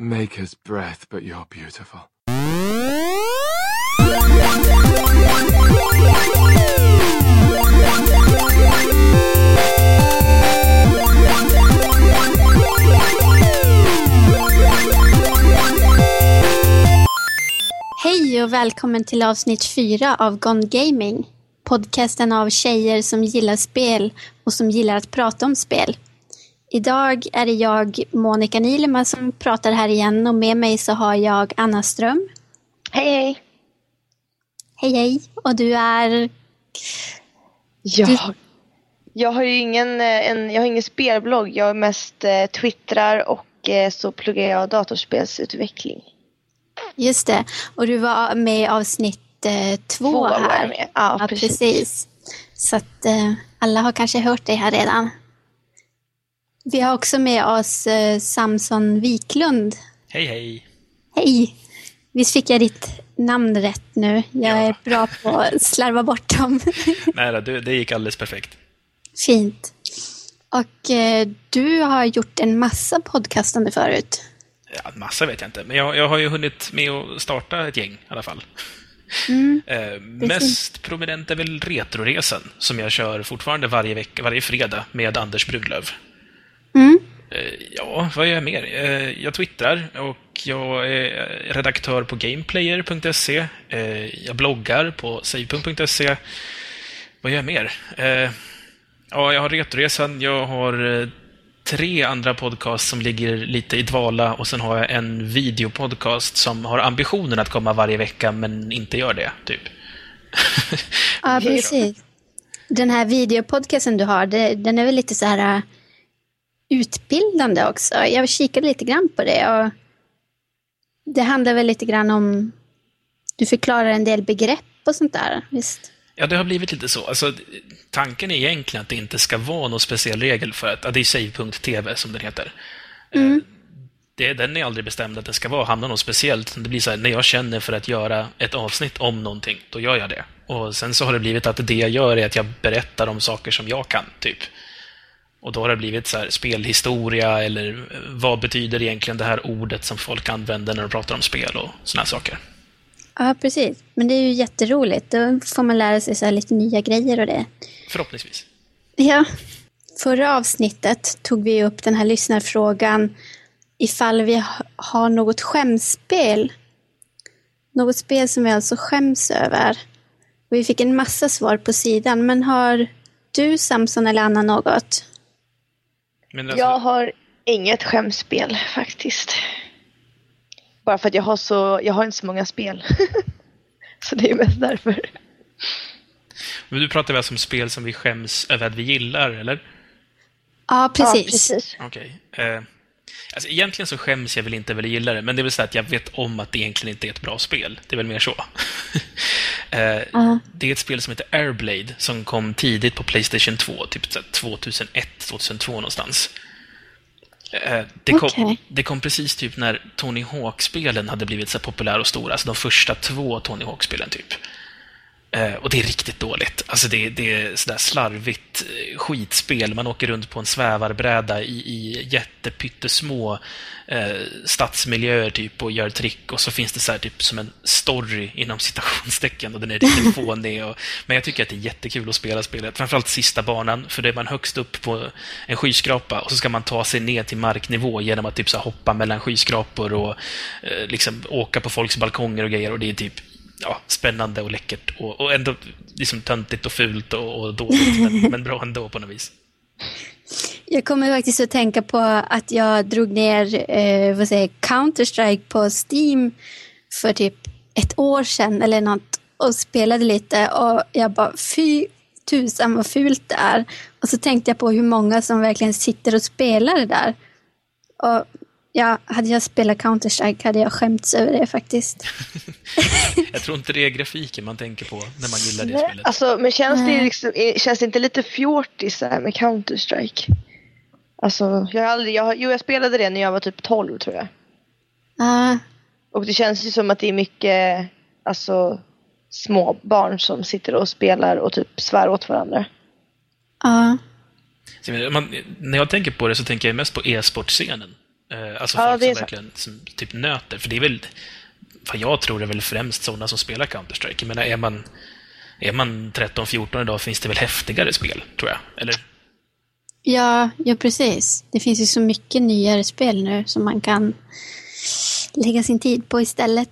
Make us breath, but you're beautiful. Hej och välkommen till avsnitt fyra av Gone Gaming. Podcasten av tjejer som gillar spel och som gillar att prata om spel. Idag är det jag, Monica Nilema, som pratar här igen och med mig så har jag Anna Ström. Hej hej! Hej hej! Och du är? Jag, jag har ju ingen, eh, en, jag har ingen spelblogg. Jag mest eh, twittrar och eh, så pluggar jag datorspelsutveckling. Just det. Och du var med i avsnitt eh, två, Två här. med. Ja, precis. precis. Så att eh, alla har kanske hört dig här redan. Vi har också med oss eh, Samson Wiklund. Hej hej! Hej! Visst fick jag ditt namn rätt nu? Jag är bra på att slarva bort dem. Nej då, det, gick alldeles perfekt. Fint. Och eh, du har gjort en massa podcastande förut. Ja, massa vet jag inte, men jag, jag har ju hunnit med att starta ett gäng i alla fall. Mm. Eh, mest prominent är väl Retroresan, som jag kör fortfarande varje vecka, varje fredag med Anders Bruglöv. Mm. Eh, ja, vad gör jag mer? Eh, jag twittrar och jag är redaktör på gameplayer.se. Eh, jag bloggar på save.se. Vad gör jag mer? Ja, jag har Retroresan, jag har tre andra podcasts som ligger lite i dvala och sen har jag en videopodcast som har ambitionen att komma varje vecka men inte gör det, typ. Ja, precis. Den här videopodcasten du har, den är väl lite så här utbildande också. Jag kikade lite grann på det och det handlar väl lite grann om, du förklarar en del begrepp och sånt där, visst? Ja, det har blivit lite så. Alltså, tanken är egentligen att det inte ska vara någon speciell regel för att, ja, det är save.tv som den heter. Eh, Det, den är aldrig bestämd att den ska vara, hamna något speciellt. Det blir så här, när jag känner för att göra ett avsnitt om någonting, då gör jag det. Och sen så har det blivit att det jag gör är att jag berättar om saker som jag kan, typ. Och då har det blivit så här, spelhistoria eller eh, vad betyder egentligen det här ordet som folk använder när de pratar om spel och här saker. Ja, precis. Men det är ju jätteroligt. Då får man lära sig så lite nya grejer och det. Förhoppningsvis. Ja. Förra avsnittet tog vi upp den här lyssnarfrågan ifall vi ha- har något skämspel. Något spel som vi alltså skäms över. Vi fick en massa svar på sidan, men har du Samson eller Anna något? Men alltså, Jag har inget skämspel faktiskt. Bara för att jag har så, jag har inte så många spel. så det är mest därför. Men du pratar väl om spel som vi skäms över att vi gillar, eller? Ja, Ja, precis. precis. Okej. Eh, alltså, egentligen så skäms jag väl inte över att gilla det, men det är väl så att jag vet om att det egentligen inte är ett bra spel. Det är väl mer så. Ja. Det är ett spel som heter Airblade, som kom tidigt på Playstation 2, typ så här 2001, 2002 någonstans. Eh, det, kom, Okej. det kom precis typ när Tony Hawk-spelen hade blivit så populära och stora, alltså de första två Tony Hawk-spelen typ. Eh, och det är riktigt dåligt. Alltså det, det är sådär slarvigt eh, skitspel. Man åker runt på en svävarbräda i, i jättepyttesmå eh, stadsmiljöer typ och gör trick och så finns det så här typ som en story inom citationstecken och den är riktigt fånig. Och, men jag tycker att det är jättekul att spela spelet. Framförallt sista banan, för då är man högst upp på en skyskrapa och så ska man ta sig ner till marknivå genom att typ så hoppa mellan skyskrapor och eh, liksom åka på folks balkonger och grejer och det är typ ja, spännande och läckert och, och ändå liksom töntigt och fult och, och dåligt, men, men bra ändå på något vis. Jag kommer faktiskt att tänka på att jag drog ner eh, vad säger, Counter-Strike på Steam för typ ett år sedan eller något och spelade lite och jag bara fy tusan vad fult det är. Och så tänkte jag på hur många som verkligen sitter och spelar det där. Och ja, hade jag spelat Counter-Strike hade jag skämts över det faktiskt. Jag tror inte det är grafiken man tänker på när man gillar det Nej, spelet. Alltså, men känns det, liksom, känns det inte lite fjortis så här med Counter-Strike? Alltså, jag har aldrig, jag, jo jag spelade det när jag var typ 12 tror jag. Ja, Och det känns ju som att det är mycket, alltså små barn som sitter och spelar och typ svär åt varandra. ja, Så, men Man, när jag tänker på det så tänker jag mest på e-sportscenen. Eh, Alltså Ja, folk som verkligen som, typ nöter. För det är väl, vad jag tror är väl främst sådana som spelar Counter-Strike. Jag menar, är man, är man 13-14 idag finns det väl häftigare spel, tror jag. Eller? Ja, ja, precis. Det finns ju så mycket nyare spel nu som man kan lägga sin tid på istället.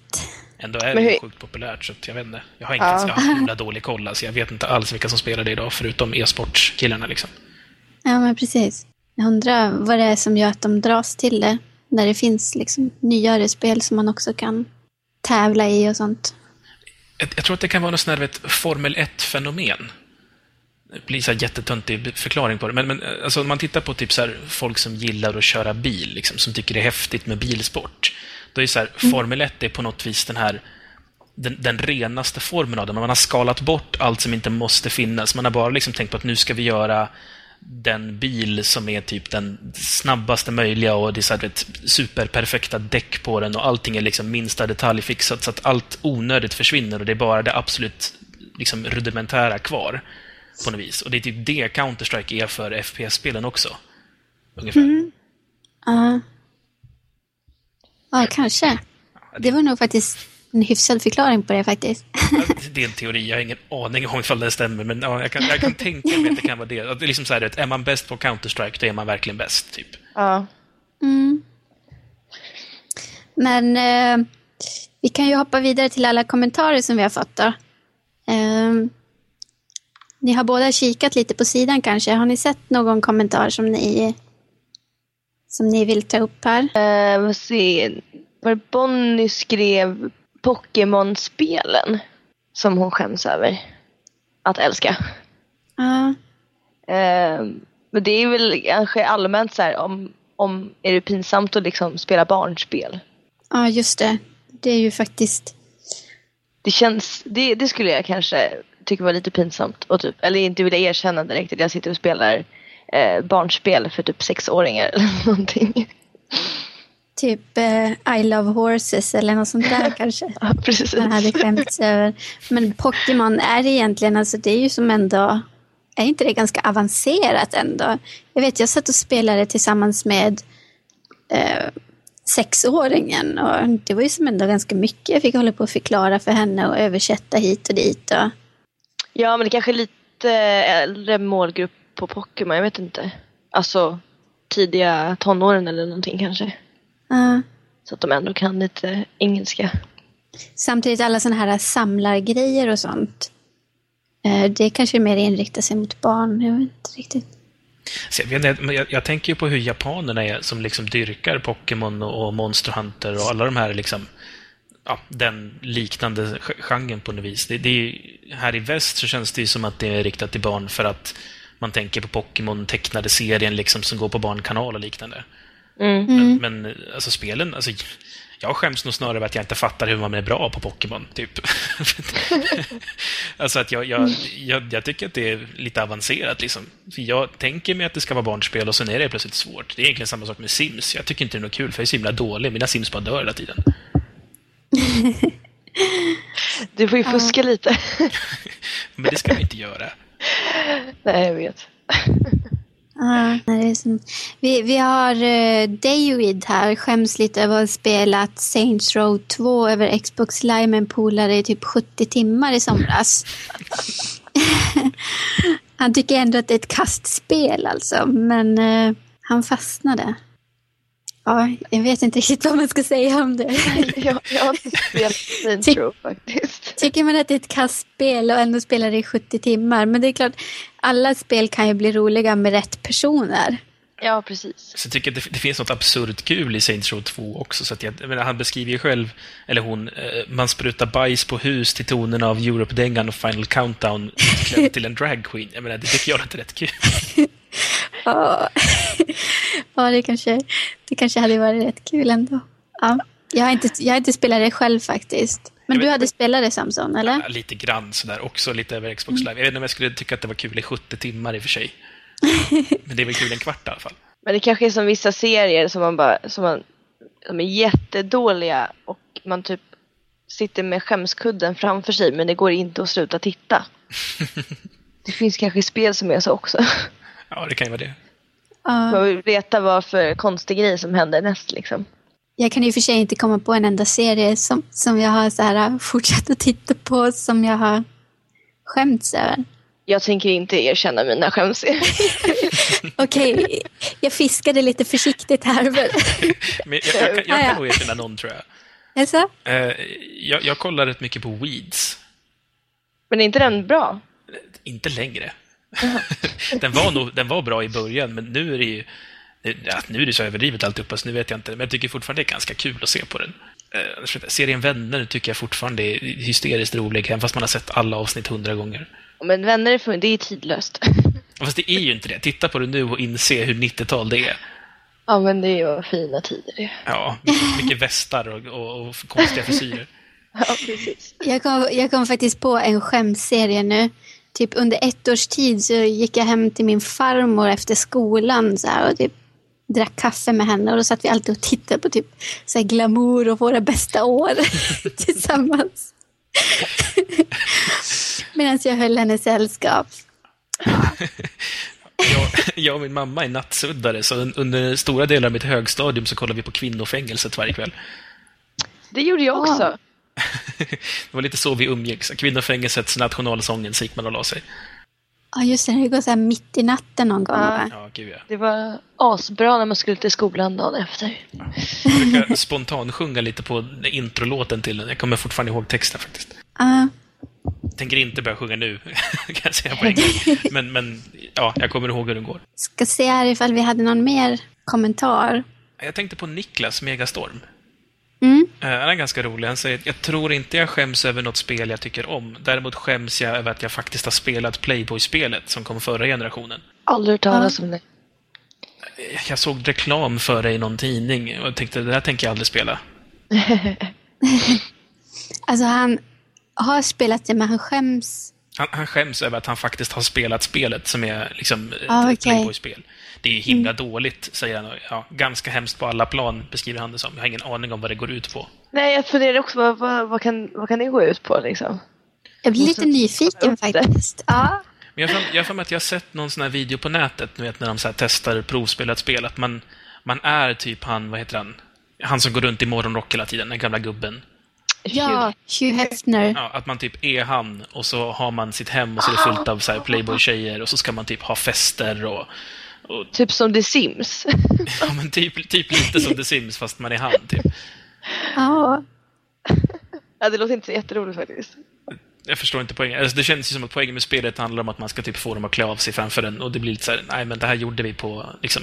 Ändå är det hur- sjukt populärt, så jag vet inte. Jag har inte Ja. ens, himla dålig koll, alltså jag vet inte alls vilka som spelar det idag, förutom e-sportkillarna liksom. Ja, men precis. Jag undrar vad det är som gör att de dras till det. När det finns liksom nyare spel som man också kan tävla i och sånt. Jag, jag tror att det kan vara något sånt här, vet, Formel 1-fenomen. Det blir så här jättetöntig förklaring på det. Men, men eh, alltså, om man tittar på typ så här, folk som gillar att köra bil, liksom, som tycker det är häftigt med bilsport. Då är så här, Formel 1 är på något vis den här den, den renaste formen av det. Man har skalat bort allt som inte måste finnas. Man har bara liksom tänkt på att nu ska vi göra den bil som är typ den snabbaste möjliga och det är så här, vet, superperfekta däck på den och allting är liksom minsta detalj fixat så att allt onödigt försvinner och det är bara det absolut liksom rudimentära kvar på något vis. Och det är typ det Counter-Strike är för FPS-spelen också. Ungefär. Ja. Ja, kanske. Det var nog faktiskt en hyfsad förklaring på det faktiskt. Det är en teori, jag har ingen aning om ifall den stämmer, men ja, jag, kan, jag kan tänka mig att det kan vara det. Att det är liksom så här, att är man bäst på Counter-Strike, då är man verkligen bäst, typ. Ja. Mm. Men eh, vi kan ju hoppa vidare till alla kommentarer som vi har fått då. Eh, ni har båda kikat lite på sidan kanske. Har ni sett någon kommentar som ni, som ni vill ta upp här? Eh, vad se. Var det Bonnie skrev Pokémon-spelen som hon skäms över att älska. Ja. Eh, men det är väl kanske allmänt så här om, om är det pinsamt att liksom spela barnspel. Ja, just det. Det är ju faktiskt... Det känns, det, det skulle jag kanske tycka var lite pinsamt och typ, eller inte vilja erkänna direkt att jag sitter och spelar eh, barnspel för typ sexåringar eller någonting. Typ eh, I Love Horses eller något sånt där kanske. Ja, precis. Man hade skämts över. Men Pokémon är egentligen, alltså det är ju som ändå, är inte det ganska avancerat ändå? Jag vet, jag satt och spelade tillsammans med eh, sexåringen och det var ju som ändå ganska mycket jag fick hålla på att förklara för henne och översätta hit och dit. Och, Ja, men det kanske är lite äldre målgrupp på Pokémon, jag vet inte. Alltså tidiga tonåren eller någonting kanske. Ja. Så att de ändå kan lite engelska. samtidigt alla sådana här samlargrejer och sånt. Eh, det kanske mer inriktar sig mot barn, jag vet inte riktigt. Så jag, vet jag, jag tänker ju på hur japanerna är som liksom dyrkar Pokémon och, och Monster Hunter och alla de här liksom Ja, den liknande ge- genren på något vis. Det, det är, ju- här i väst så känns det ju som att det är riktat till barn för att man tänker på Pokémon tecknade serien liksom som går på barnkanal och liknande. Mm. Men, men alltså spelen, alltså, jag skäms nog snarare över att jag inte fattar hur man är bra på Pokémon, typ. alltså att jag, jag, jag, jag tycker att det är lite avancerat, liksom. För jag tänker mig att det ska vara barnspel och sen är det plötsligt svårt. Det är egentligen samma sak med Sims. Jag tycker inte det är något kul, för jag är så himla dålig. Mina Sims bara dör hela tiden. Du får ju fuska lite. Men det ska man inte göra. Nej, jag vet. Ja, det är som... vi, vi har uh, David här, skäms lite över att ha spelat Saints Row 2 över Xbox Live med en polare i typ 70 timmar i somras. han tycker ändå att det är ett kastspel alltså, men uh, han fastnade. Ja, jag vet inte riktigt vad man ska säga om det. Jag, jag har inte spelat Saints faktiskt. Tycker man att det är ett kastspel och ändå spelar det i 70 timmar, men det är klart, alla spel kan ju bli roliga med rätt personer. Ja, precis. Så jag tycker att det, det finns något absurt kul i Saints Row 2 också. Så att jag, jag menar, han beskriver ju själv, eller hon, eh, man sprutar bajs på hus till tonen av Europe-dängan och Final Countdown utklädd till en dragqueen. Jag menar, det tycker jag låter rätt kul. Ja, ja det, kanske, det kanske hade varit rätt kul ändå. Ja, jag, har inte, jag har inte spelat det själv faktiskt. Men Jag du vet- hade spelat det Samson, eller? Ja, lite grann sådär, också lite över Xbox Live. Jag vet inte om jag skulle tycka att det var kul i 70 timmar i och för sig. Men det är väl kul en kvart i alla fall. Men det kanske är som vissa serier som man bara, som man, de är jättedåliga och man typ sitter med skämskudden framför sig men det går inte att sluta titta. Det finns kanske spel som är så också. Ja, det kan ju vara det. Ja. Man vill veta vad för konstig grej som händer näst liksom. Jag kan och för sig inte komma på en enda serie som, som jag har så här, fortsatt att titta på som jag har skämts över. Jag tänker inte erkänna mina skämserier. Okej, jag fiskade lite försiktigt här. Men... Men jag, jag, jag, jag ja. kan nog erkänna någon, tror jag. Alltså, Eh, jag. Jag kollar rätt mycket på Weeds. Men är inte den bra? Inte längre. den, var nog, den var bra i början, men nu är det ju... Ja, nu är det så överdrivet alltihopa, så nu vet jag inte. Men jag tycker fortfarande det är ganska kul att se på den. Eh, serien Vänner tycker jag fortfarande är hysteriskt rolig, även fast man har sett alla avsnitt hundra gånger. Men vänner, är för- det är tidlöst. Fast det är ju inte det. Titta på det nu och inse hur 90-tal det är. Ja, men det är ju fina tider det. Ja, mycket, mycket västar och, och, och konstiga frisyrer. Ja, precis. jag kom, jag kom faktiskt på en skämtserie nu. Typ under ett års tid så gick jag hem till min farmor efter skolan så här, och typ drack kaffe med henne och då satt vi alltid och tittade på typ så här glamour och våra bästa år tillsammans. Medan jag höll henne sällskap. Jag, jag och min mamma är nattsuddare, så un- under stora delar av mitt högstadium så kollade vi på kvinnofängelset varje kväll. Det gjorde jag också. Det var lite så vi umgicks. Kvinnofängelsets nationalsången, så gick man och la sig. Ja, just det. Det går så här mitt i natten någon gång. Ja. va? Ja, gud ja. Det var asbra när man skulle till skolan dagen efter. Jag brukar spontansjunga lite på introlåten till den. Jag kommer fortfarande ihåg texten faktiskt. Ja. Tänker inte börja sjunga nu, kan jag säga på en gång. Men, men ja, jag kommer ihåg hur den går. Ska se här ifall vi hade någon mer kommentar. Jag tänkte på Niklas Megastorm. Mm. Eh, Han är ganska rolig. Han säger jag tror inte jag skäms över något spel jag tycker om. Däremot skäms jag över att jag faktiskt har spelat Playboy-spelet som kom förra generationen. Aldrig hört talas om det. Jag såg reklam för det i någon tidning och tänkte det här tänker jag aldrig spela. Alltså han har spelat det men han skäms. Han, han skäms över att han faktiskt har spelat spelet som är liksom ett Ah, okej. Playboy-spel. Det är himla dåligt, säger han. Ja, ganska hemskt på alla plan, beskriver han det som. Jag har ingen aning om vad det går ut på. Nej, jag funderar också vad, vad, vad, kan, vad kan det gå ut på liksom? Jag blir lite nyfiken faktiskt. Ja. Men jag har för- mig att jag har sett någon sån här video på nätet, du vet när de så här testar provspelat spel, att man, man är typ han, vad heter han? Han som går runt i morgonrock hela tiden, den gamla gubben. ja, Hugh Hefner. Ja, att man typ är han och så har man sitt hem och så är det fullt av så här Playboy-tjejer och så ska man typ ha fester och... och Typ som The Sims. ja, men typ, typ lite som The Sims fast man är han, typ. Ja. ja, det låter inte så jätteroligt faktiskt. Jag förstår inte poängen. Alltså, det känns ju som att poängen med spelet handlar om att man ska typ få dem att klä av sig framför en och det blir lite så här, nej men det här gjorde vi på liksom,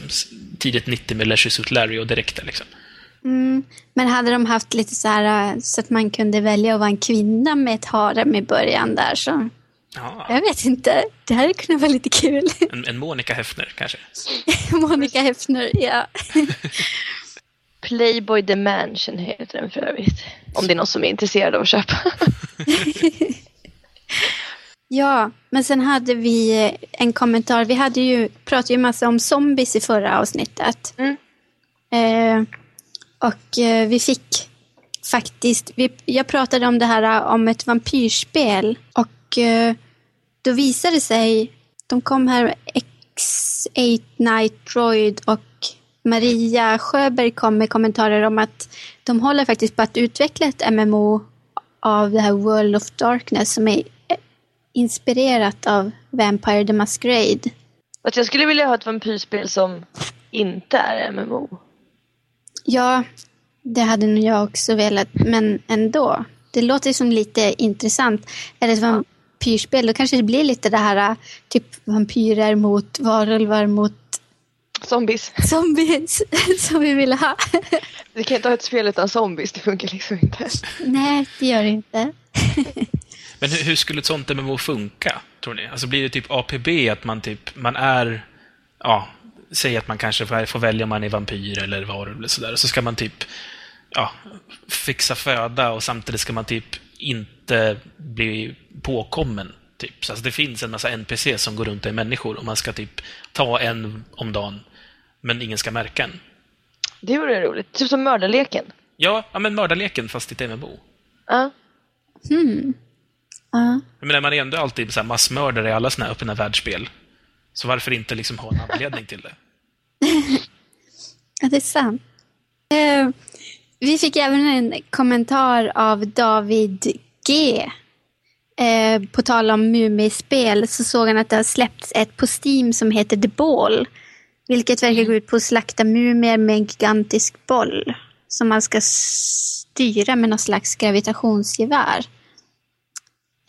tidigt 90 med Leisure Suit Larry och räckte liksom. Mm. Men hade de haft lite så här äh, så att man kunde välja att vara en kvinna med ett harem i början där så. Ja, Jag vet inte. Det hade kunnat vara lite kul. en, en Monica Hefner kanske. Monica Hefner, ja. Playboy The Mansion heter den för övrigt. Om det är någon som är intresserad av att köpa. Ja, men sen hade vi en kommentar. Vi hade ju, pratade ju massa om zombies i förra avsnittet. Mm. Eh, och eh, vi fick faktiskt, vi, jag pratade om det här eh, om ett vampyrspel. Och eh, då visade det sig, de kom här, X8 Night Droid och Maria Sjöberg kom med kommentarer om att de håller faktiskt på att utveckla ett MMO av det här World of Darkness som är eh, inspirerat av Vampire the Masquerade. Att jag skulle vilja ha ett vampyrspel som inte är MMO. Ja, det hade nog jag också velat, men ändå. Det låter som lite intressant. Är det ett vampyrspel, då kanske det blir lite det här äh, typ vampyrer mot varulvar mot Zombies. zombies som vi ville ha. Vi kan inte ha ett spel utan zombies, det funkar liksom inte. Nej, det gör det inte. Men hur, hur skulle ett sånt MMO funka, tror ni? Alltså blir det typ APB, att man typ, man är, ja, säg att man kanske får, får välja om man är vampyr eller varulv eller sådär, så ska man typ, ja, fixa föda och samtidigt ska man typ inte bli påkommen. Typ. Så alltså det finns en massa NPC som går runt och är människor och man ska typ ta en om dagen, men ingen ska märka en. Det vore roligt. Typ som mördarleken. Ja, ja men mördarleken fast i MMO. Ja. Hmm. Ja. Jag menar, man är ändå alltid så här massmördare i alla såna här öppna världsspel. Så varför inte liksom ha en anledning till det? Ja, det är sant. Eh, vi fick även en kommentar av David G. Eh, på tal om Mumispel så såg han att det har släppts ett på Steam som heter The Ball. Vilket verkar gå ut på att slakta mumier med en gigantisk boll. Som man ska styra med någon slags gravitationsgevär.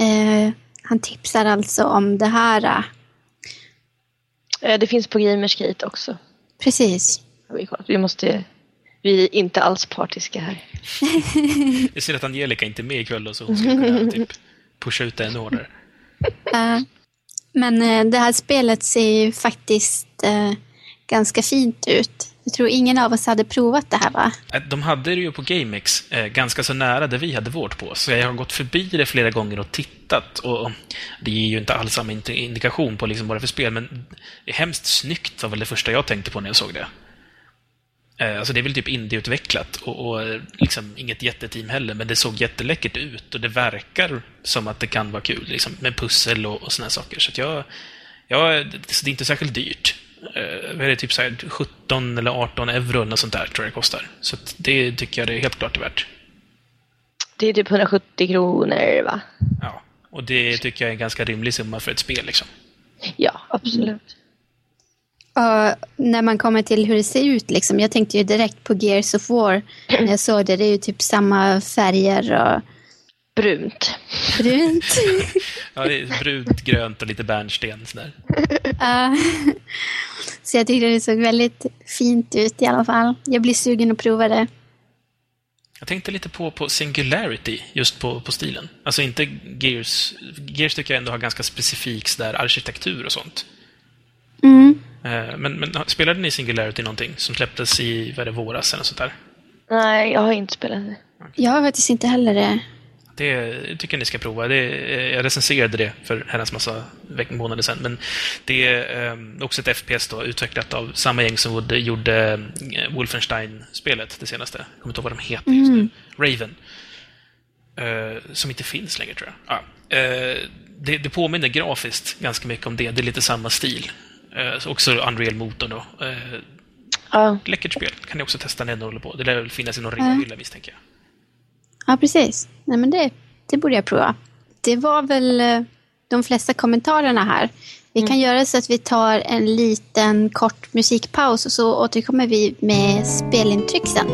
Eh, han tipsar alltså om det här. Eh, Det finns på Gamerskate också. Precis. Vi måste... Vi är inte alls partiska här. Jag ser att Angelica inte är med ikväll då, så hon skulle kunna typ, pusha ut det ännu hårdare. Eh, men eh, det här spelet ser ju faktiskt eh, ganska fint ut. Jag tror ingen av oss hade provat det här va? Eh, De hade det ju på GameX, eh, ganska så nära där vi hade vårt på, så jag har gått förbi det flera gånger och tittat. Och det ger ju inte alls samma indi- indikation på liksom vad det är för spel, men hemskt snyggt var väl det första jag tänkte på när jag såg det. Eh, Alltså det är väl typ indieutvecklat och, och eh, liksom inget jätteteam heller, men det såg jätteläckert ut och det verkar som att det kan vara kul, liksom, med pussel och, och såna här saker. Så att jag, jag, det är inte särskilt dyrt. Eh, vad är det, typ så här 17 eller 18 euro eller sånt där tror jag det kostar. Så det tycker jag det är helt klart är värt. Det är typ 170 kronor va? Ja. Och det tycker jag är en ganska rimlig summa för ett spel liksom. Ja, absolut. Och när man kommer till hur det ser ut, liksom, jag tänkte ju direkt på Gears of War när jag såg det. Det är ju typ samma färger och Brunt. brunt. Ja, det är brunt, grönt och lite bärnsten sådär. Ja. Så jag tyckte det såg väldigt fint ut i alla fall. Jag blir sugen att prova det. Jag tänkte lite på, på Singularity, just på, på stilen. Alltså inte Gears. Gears tycker jag ändå har ganska specifik sådär arkitektur och sånt. Mm. Eh, Men, men spelade ni Singularity någonting som släpptes i, vad det, våras eller sånt där? Nej, jag har inte spelat det. Jag har faktiskt inte heller det. Det tycker jag ni ska prova. Det, eh, jag recenserade det för herrans massa månader sedan. Men det är eh, också ett FPS då, utvecklat av samma gäng som gjorde- eh, Wolfenstein-spelet, det senaste. Jag kommer inte ihåg vad de heter just nu. Raven. Eh, som inte finns längre, tror jag. Ja. Det, det påminner grafiskt ganska mycket om det. Det är lite samma stil. Eh, så också Unreal-motorn då. Eh, Ja, läckert spel. Kan ni också testa när ni håller på. Det lär väl finnas i någon reahylla misstänker jag. Ja, precis. Nej, men det, det borde jag prova. Det var väl eh, de flesta kommentarerna här. Vi kan göra så att vi tar en liten kort musikpaus och så återkommer vi med spelintryck sen.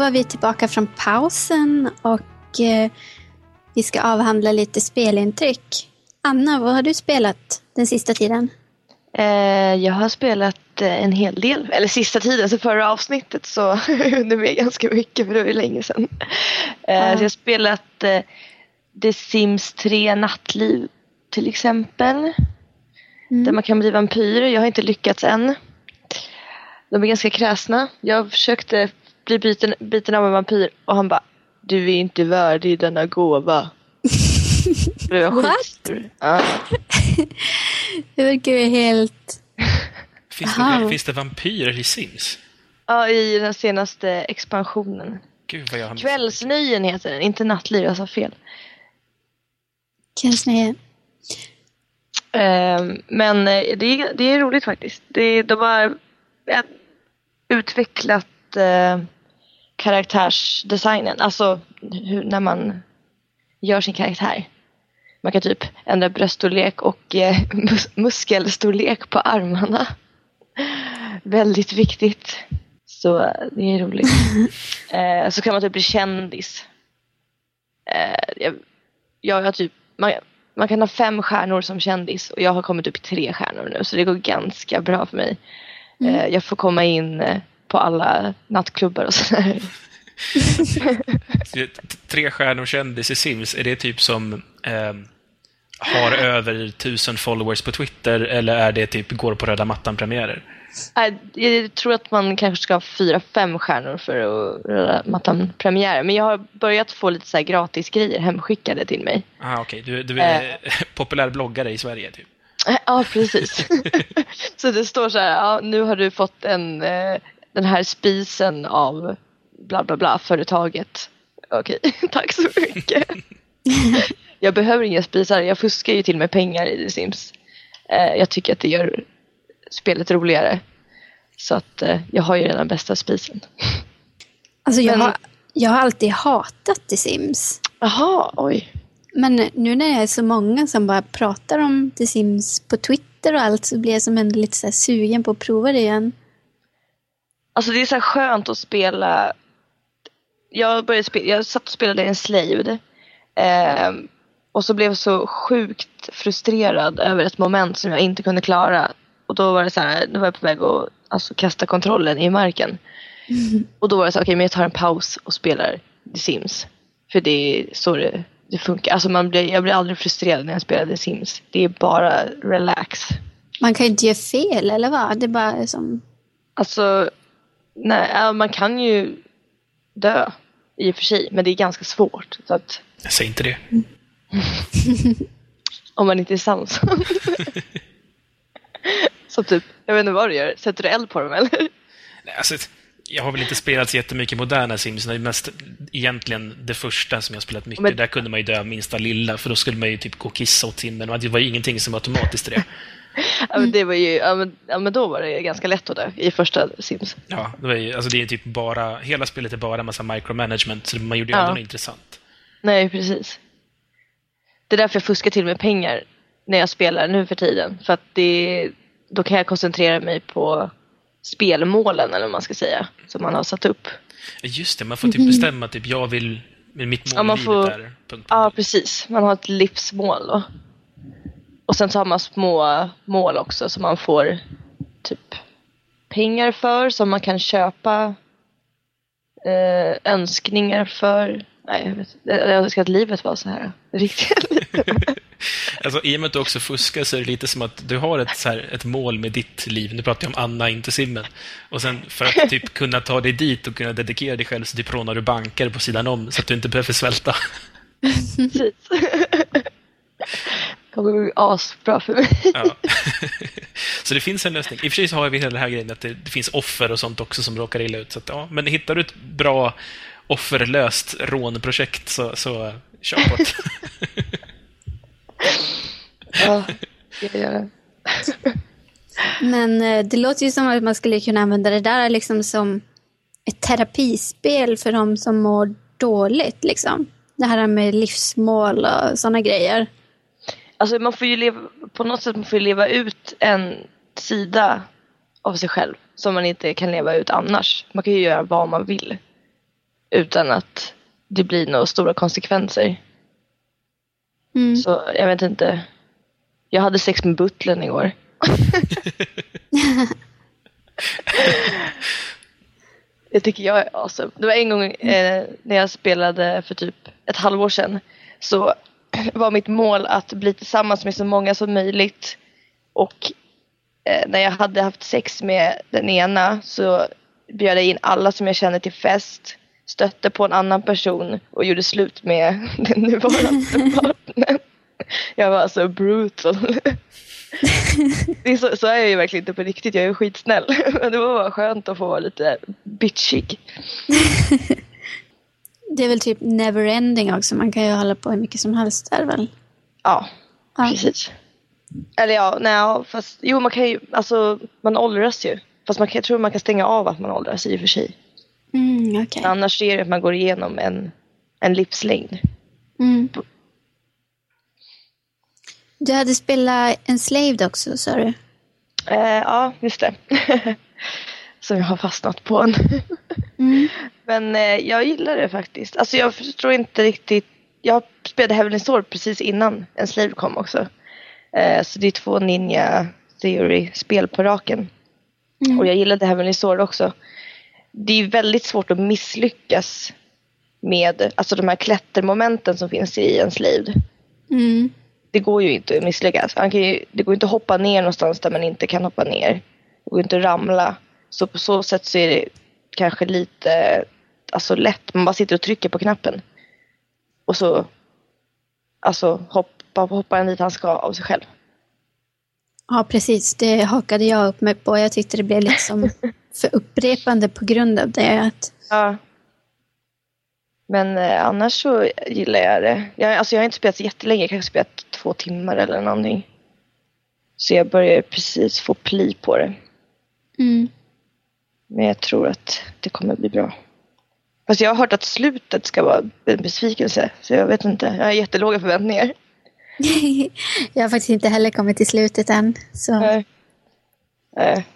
var vi tillbaka från pausen och eh, vi ska avhandla lite spelintryck. Anna, vad har du spelat den sista tiden? Eh, jag har spelat eh, en hel del, eller sista tiden, så förra avsnittet så hunnit med ganska mycket för det var ju länge sedan. Eh. Så jag har spelat eh, The Sims 3 Nattliv till exempel. Där man kan bli vampyr. Jag har inte lyckats än. De är ganska kräsna. Jag försökte bli biten, biten av en vampyr och han bara Du är inte värdig denna gåva. Det var What? skitsur. Ja. Det verkar ju helt... Finns, Aha. det, finns det vampyrer i Sims? ja, i den senaste expansionen. Gud vad jag har missat. Kvällsnöjen heter den, inte nattliv, jag sa fel. Kanske Ehm, men eh, det, är- det är roligt faktiskt. Det, de har eh, utvecklat eh, karaktärsdesignen, alltså hur, när man gör sin karaktär. Man kan typ ändra bröststorlek och eh, mus- muskelstorlek på armarna. Väldigt viktigt. Så eh, det är roligt. eh, så kan man typ bli kändis. Eh, jag, jag typ, man, man kan ha fem stjärnor som kändis och jag har kommit upp i tre stjärnor nu så det går ganska bra för mig. Eh, jag får komma in eh, på alla nattklubbar och sådär. Tre stjärnor kändis i Sims, är det typ som ehm, har över tusen followers på Twitter eller är det typ går på röda mattan-premiärer? Nej, Jag tror att man kanske ska ha fyra, fem stjärnor för att röra mattan premiär. Men jag har börjat få lite så här gratis grejer hemskickade till mig. Ah, okej. Du, du är populär bloggare i Sverige, typ. Ja, precis. så det står så här, ja, nu har du fått en, eh, den här spisen av bla bla bla företaget. Okej, tack så mycket. jag behöver inga spisar, jag fuskar ju till med pengar i The Sims. Eh, jag tycker att det gör spelet roligare. Så att eh, jag har ju redan bästa spisen. Alltså jag, Men- har, jag har alltid hatat The Sims. Jaha, oj. Men nu när det är så många som bara pratar om The Sims på Twitter och allt så blir jag som ändå lite så här sugen på att prova det igen. Alltså det är så skönt att spela. Jag började spela, jag satt och spelade Enslaved. Eh, och så blev jag så sjukt frustrerad över ett moment som jag inte kunde klara. Och då var det så här, då var jag på väg att alltså, kasta kontrollen i marken. Och då var det så här, okej men jag tar en paus och spelar The Sims. För det är så det, det funkar. Alltså man blir, jag blir aldrig frustrerad när jag spelar The Sims. Det är bara relax. Man kan ju inte göra fel, eller vad? Det är bara som... Alltså, nej, man kan ju dö i och för sig, men det är ganska svårt. Så att Jag säger inte det. om man inte är Samson. så typ, jag vet inte vad du gör, sätter du eld på dem eller? Nej, Alltså, jag har väl inte spelat så jättemycket moderna Sims. Är mest egentligen det första som jag spelat mycket. Men- Där kunde man ju dö minsta lilla, för då skulle man ju typ gå och kissa åt timmen. Och det var ju ingenting som automatiskt det. Ja, men det var ju, ja, men, ja men då var det ganska lätt att dö i första Sims. Ja, det, var ju, alltså det är typ bara, hela spelet är bara en massa micromanagement, så man gjorde ju Ja. ändå något intressant. Nej, precis. Det är därför jag fuskar till med pengar när jag spelar nu för tiden. För att det, då kan jag koncentrera mig på spelmålen eller vad man ska säga, som man har satt upp. Just det, man får typ bestämma typ, jag vill, mitt mål Ja, man i får- är... Punkt, punkt, Ja, precis. Man har ett livsmål då. Och sen så har man små mål också som man får typ pengar för som man kan köpa eh, önskningar för. Nej, jag, vet, jag önskar att livet var så här. Riktigt. Alltså, I och med att du också fuskar så är det lite som att du har ett, så här, ett mål med ditt liv. Nu pratar jag om Anna, inte simmen. Och sen för att typ kunna ta dig dit och kunna dedikera dig själv så typ rånar du banker på sidan om så att du inte behöver svälta. Precis. Kommer bli asbra för mig. Ja. så det finns en lösning. I och för sig så har vi hela den här grejen att det, det finns offer och sånt också som råkar illa ut. Så att, ja, men hittar du ett bra offerlöst rånprojekt så, så kör på det. Ja, det gör det. Men eh, det låter ju som att man skulle kunna använda det där liksom som ett terapispel för de som mår dåligt. Liksom. Det här med livsmål och sådana grejer. Alltså man får ju leva, på något sätt man får leva ut en sida av sig själv som man inte kan leva ut annars. Man kan ju göra vad man vill. utan att det blir några stora konsekvenser. Mm. Så jag vet inte. Jag hade sex med butlern igår. det tycker jag är awesome. Det var en gång eh, när jag spelade för typ ett halvår sedan. Så var mitt mål att bli tillsammans med så många som möjligt. Och eh, när jag hade haft sex med den ena så bjöd jag in alla som jag kände till fest. Stötte på en annan person och gjorde slut med den nuvarande partnern. Jag var så brutal. Det är så, så är jag ju verkligen inte på riktigt, jag är skitsnäll. Men det var bara skönt att få vara lite bitchig. Det är väl typ never ending också. Man kan ju hålla på hur mycket som helst där väl? Ja, Ja. precis. Eller ja, nej, fast jo man kan ju, alltså man åldras ju. Fast man kan, jag tror man kan stänga av att man åldras i och för sig. Mm. Men annars är det att man går igenom en, en livslängd. Mm. Du hade spelat Enslaved också, sa du? Eh, ja, just det. Som jag har fastnat på. En. Mm. Men eh, jag gillar det faktiskt. Alltså jag förstår inte riktigt. Jag spelade Heavenly Sword precis innan en Slave kom också. Eh, så det är två Ninja Theory-spel på raken. Mm. Och jag gillade Heavenly Sword också. Det är väldigt svårt att misslyckas med alltså de här klättermomenten som finns i en Slave. Mm. Det går ju inte att misslyckas. Han kan ju, det går inte att hoppa ner någonstans där man inte kan hoppa ner. Det går inte att ramla. Så på så sätt så är det kanske lite alltså lätt. Man bara sitter och trycker på knappen. Och så alltså hoppa, hoppar han dit han ska av sig själv. Ja, precis. Det hakade jag upp mig på. Jag tyckte det blev liksom för upprepande på grund av det. Att, Ja. Men eh, annars så gillar jag det. Jag, alltså jag har inte spelat så jättelänge. Jag kanske spelat två timmar eller någonting. Så jag börjar precis få pli på det. mm. Men jag tror att det kommer bli bra. Fast jag har hört att slutet ska vara en besvikelse. Så jag vet inte. Jag har jättelåga förväntningar. jag har faktiskt inte heller kommit till slutet än. Så. Nej. Nej.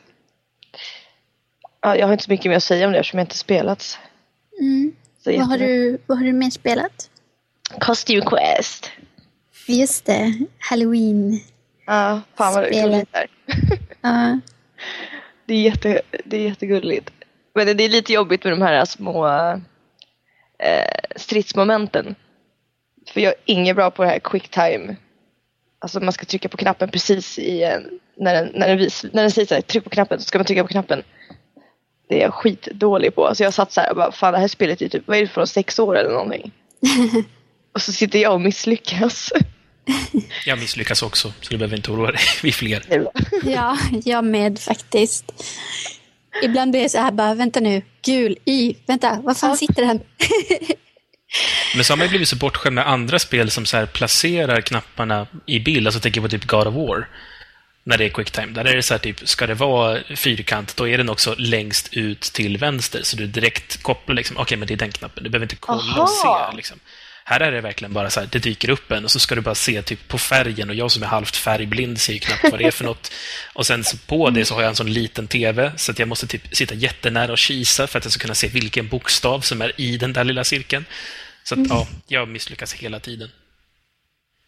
Ja, jag har inte så mycket mer att säga om det eftersom jag inte spelat. Mm. Vad, har du, vad har du mer spelat? Costume Quest. Just det, Halloween. Ja, fan vad Spelet. gulligt där. Ja. Det är, jätte, det är jättegulligt. Men det- är lite jobbigt med de här små eh, stridsmomenten. För jag är inget bra på det här quick time. Alltså man ska trycka på knappen precis i en, när, den, när, den vis, när den säger så här, tryck på knappen så ska man trycka på knappen. Det är jag skitdålig på. Så jag satt så här och bara, fan det här spelet är typ, vad är det från sex år eller någonting? och så sitter jag och misslyckas. Jag misslyckas också, så du behöver inte oroa dig. Vi är fler. Ja, jag med faktiskt. Ibland blir det så här bara, vänta nu, gul, y, vänta, var fan Ja. sitter den? Men så har man ju blivit så bortskämd med andra spel som så här placerar knapparna i bild. Alltså tänker på typ God of War. När det är quicktime. Där är det så här typ, ska det vara fyrkant, då är den också längst ut till vänster. Så du direkt kopplar liksom, okej men det är den knappen. Du behöver inte kolla och Aha. se. Liksom. Här är det verkligen bara så här, det dyker upp en och så ska du bara se typ på färgen och jag som är halvt färgblind ser ju knappt vad det är för något. Och sen så på det så har jag en sån liten TV så att jag måste typ sitta jättenära och kisa för att jag ska kunna se vilken bokstav som är i den där lilla cirkeln. Så att, ja, jag misslyckas hela tiden.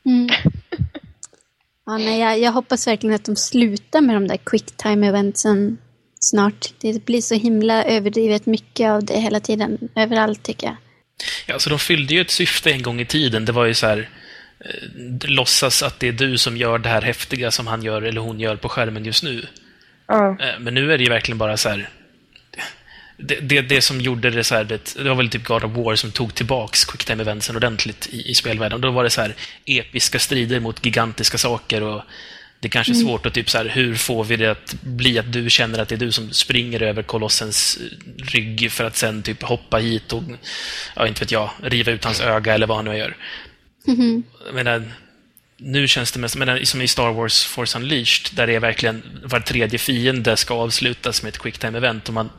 Mm. Ja, nej, jag, jag hoppas verkligen att de slutar med de där quick time eventsen snart. Det blir så himla överdrivet mycket av det hela tiden, överallt tycker jag. Ja, alltså de fyllde ju ett syfte en gång i tiden. Det var ju så här, eh, låtsas att det är du som gör det här häftiga som han gör eller hon gör på skärmen just nu. Eh, Men nu är det ju verkligen bara så här. Det, det, det som gjorde det så här, det, det var väl typ God of War som tog tillbaks quicktime eventsen ordentligt i, i spelvärlden. Då var det så här episka strider mot gigantiska saker och det är kanske är svårt att typ så här, hur får vi det att bli att du känner att det är du som springer över kolossens rygg för att sen typ hoppa hit och, ja inte vet jag, riva ut hans öga eller vad han nu gör. Jag menar, nu känns det mest, men som i Star Wars Force Unleashed, där det är verkligen var tredje fiende ska avslutas med ett quicktime-event och man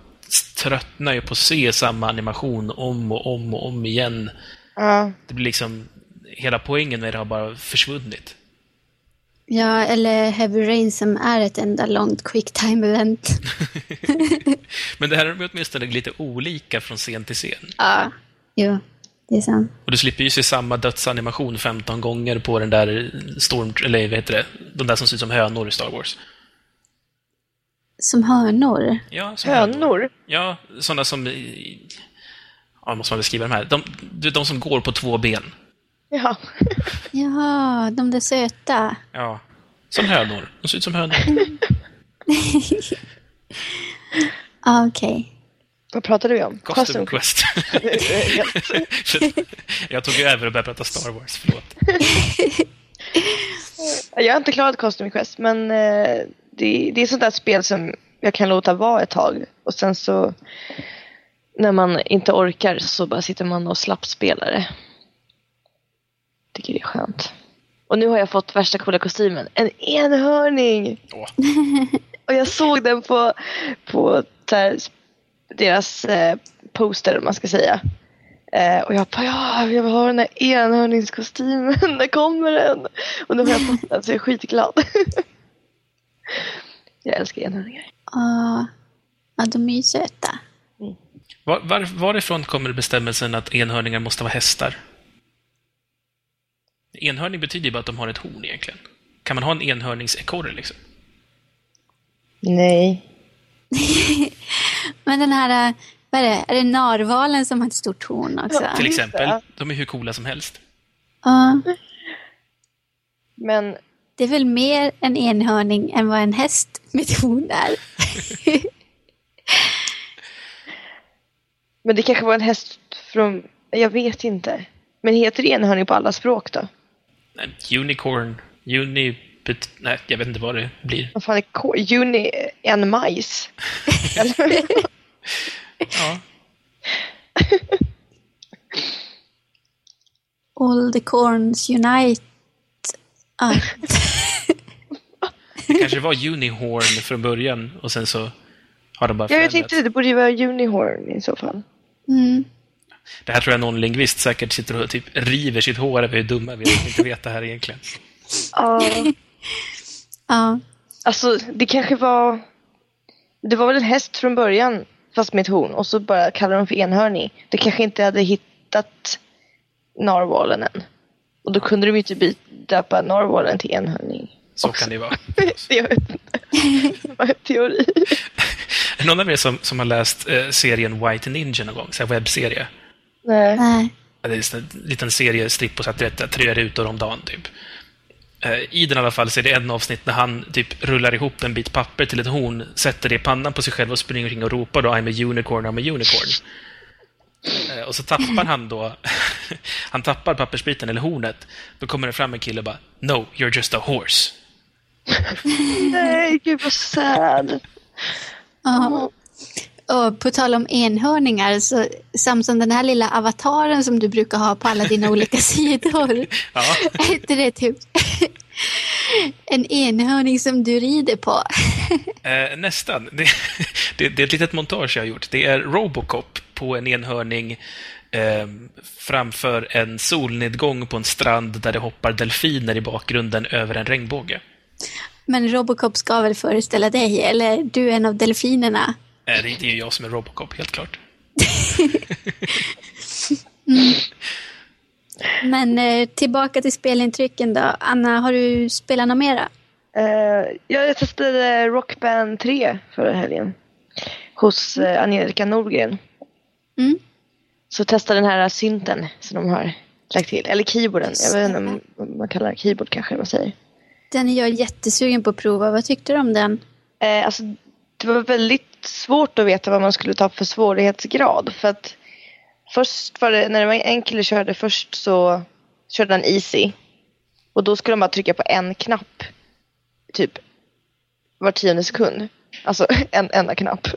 tröttnar ju på att se samma animation om och om och om igen. Ja. Det blir liksom, hela poängen med det har bara försvunnit. Ja, eller Heavy Rain som är ett enda långt quicktime-event. Men det här är åtminstone lite olika från scen till scen. Ja, jo, det är sant. Och du slipper ju se samma dödsanimation 15 gånger på den där Storm... Eller vad heter det? De där som ser ut som hönor i Star Wars. Som hönor. Ja, som Hönor? Ja, sådana som... Ja, måste man beskriva de här. De, de, de som går på två ben. Ja. Ja, de där söta. Ja. Som hönor. De ser ut som hönor. Ja, okej. Vad pratade vi om? Costume Quest. jag tog över och började prata Star Wars, förlåt. Jag har inte klarat Costume Quest men eh, det, det är sånt där spel som jag kan låta vara ett tag och sen så när man inte orkar så bara sitter man och slappspelar det. Tycker det är skönt. Och nu har jag fått värsta coola kostymen. En enhörning! Åh. Och jag såg den på, på här, deras eh, poster, om man ska säga. Eh, och jag bara, ja, jag vill ha den här enhörningskostymen. När kommer den? Och nu har jag fått den så jag är skitglad. jag älskar enhörningar. Ja, ja, de är ju söta. Var, var, varifrån kommer bestämmelsen att enhörningar måste vara hästar? Enhörning betyder ju bara att de har ett horn egentligen. Kan man ha en enhörningsekorre liksom? Nej. Men den här, eh, vad är det, är det narvalen som har ett stort horn också? Ja. Till exempel. De är hur coola som helst. Ja, Men det är väl mer en enhörning än vad en häst med horn är. Men det kanske var en häst från, jag vet inte. Men heter det enhörning på alla språk då? Nej, Unicorn. Uni... Nej, jag vet inte vad det blir. Vad fan är Juni, en majs? Ja. All the corns unite. Ah, Det kanske var Unihorn från början och sen så har de bara Ja, jag förändrats. tänkte det borde ju vara unihorn i så fall. mm. Det här tror jag någon lingvist säkert sitter och typ river sitt hår över hur dumma vi är inte vet det här egentligen. Ja. Ja, Alltså, det kanske var... Det var väl en häst från början, fast med ett horn. Och så bara kallade de för enhörning. Det kanske inte hade hittat narvalen än. Och då kunde de ju inte byta döpa narvalen till enhörning. Så Också. kan det vara. jag vet inte. Det var en teori. Någon av er som, som har läst eh, serien White Ninja någon gång? Så här webbserie? Nej. Det är en liten seriestripp på så tre rutor om dagen, typ. Eh, I den i alla fall så är det en avsnitt när han typ rullar ihop en bit papper till ett horn, sätter det i pannan på sig själv och springer omkring och ropar då I'm a unicorn, I'm a unicorn. Eh, Och så tappar han då, han tappar pappersbiten eller hornet. Då kommer det fram en kille och bara No, you're just a horse. Nej, gud vad sad. Ja. Och på tal om enhörningar, så Samson, den här lilla avataren som du brukar ha på alla dina olika sidor, Ja, inte det typ en enhörning som du rider på? eh, nästan. Det, det, det är ett litet montage jag har gjort. Det är Robocop på en enhörning eh, framför en solnedgång på en strand där det hoppar delfiner i bakgrunden över en regnbåge. Men Robocop ska väl föreställa dig, eller du är en av delfinerna? Eh, det är ju jag som är Robocop, helt klart. Men eh, tillbaka till spelintrycken då. Anna, har du spelat något mera? Eh, jag testade Rockband 3 förra helgen. Hos uh, Angelica Norgren. Mm. Så testa den här synten som de har lagt till. Eller keyboarden. Jag vet inte om man kallar det keyboard kanske man säger. Den är jag jättesugen på att prova. Vad tyckte du om den? Eh, alltså, det var väldigt svårt att veta vad man skulle ta för svårighetsgrad. För att först var det, när det var en kille körde först så körde han easy. Och då skulle man bara trycka på en knapp. Typ var tionde sekund. Alltså en enda knapp.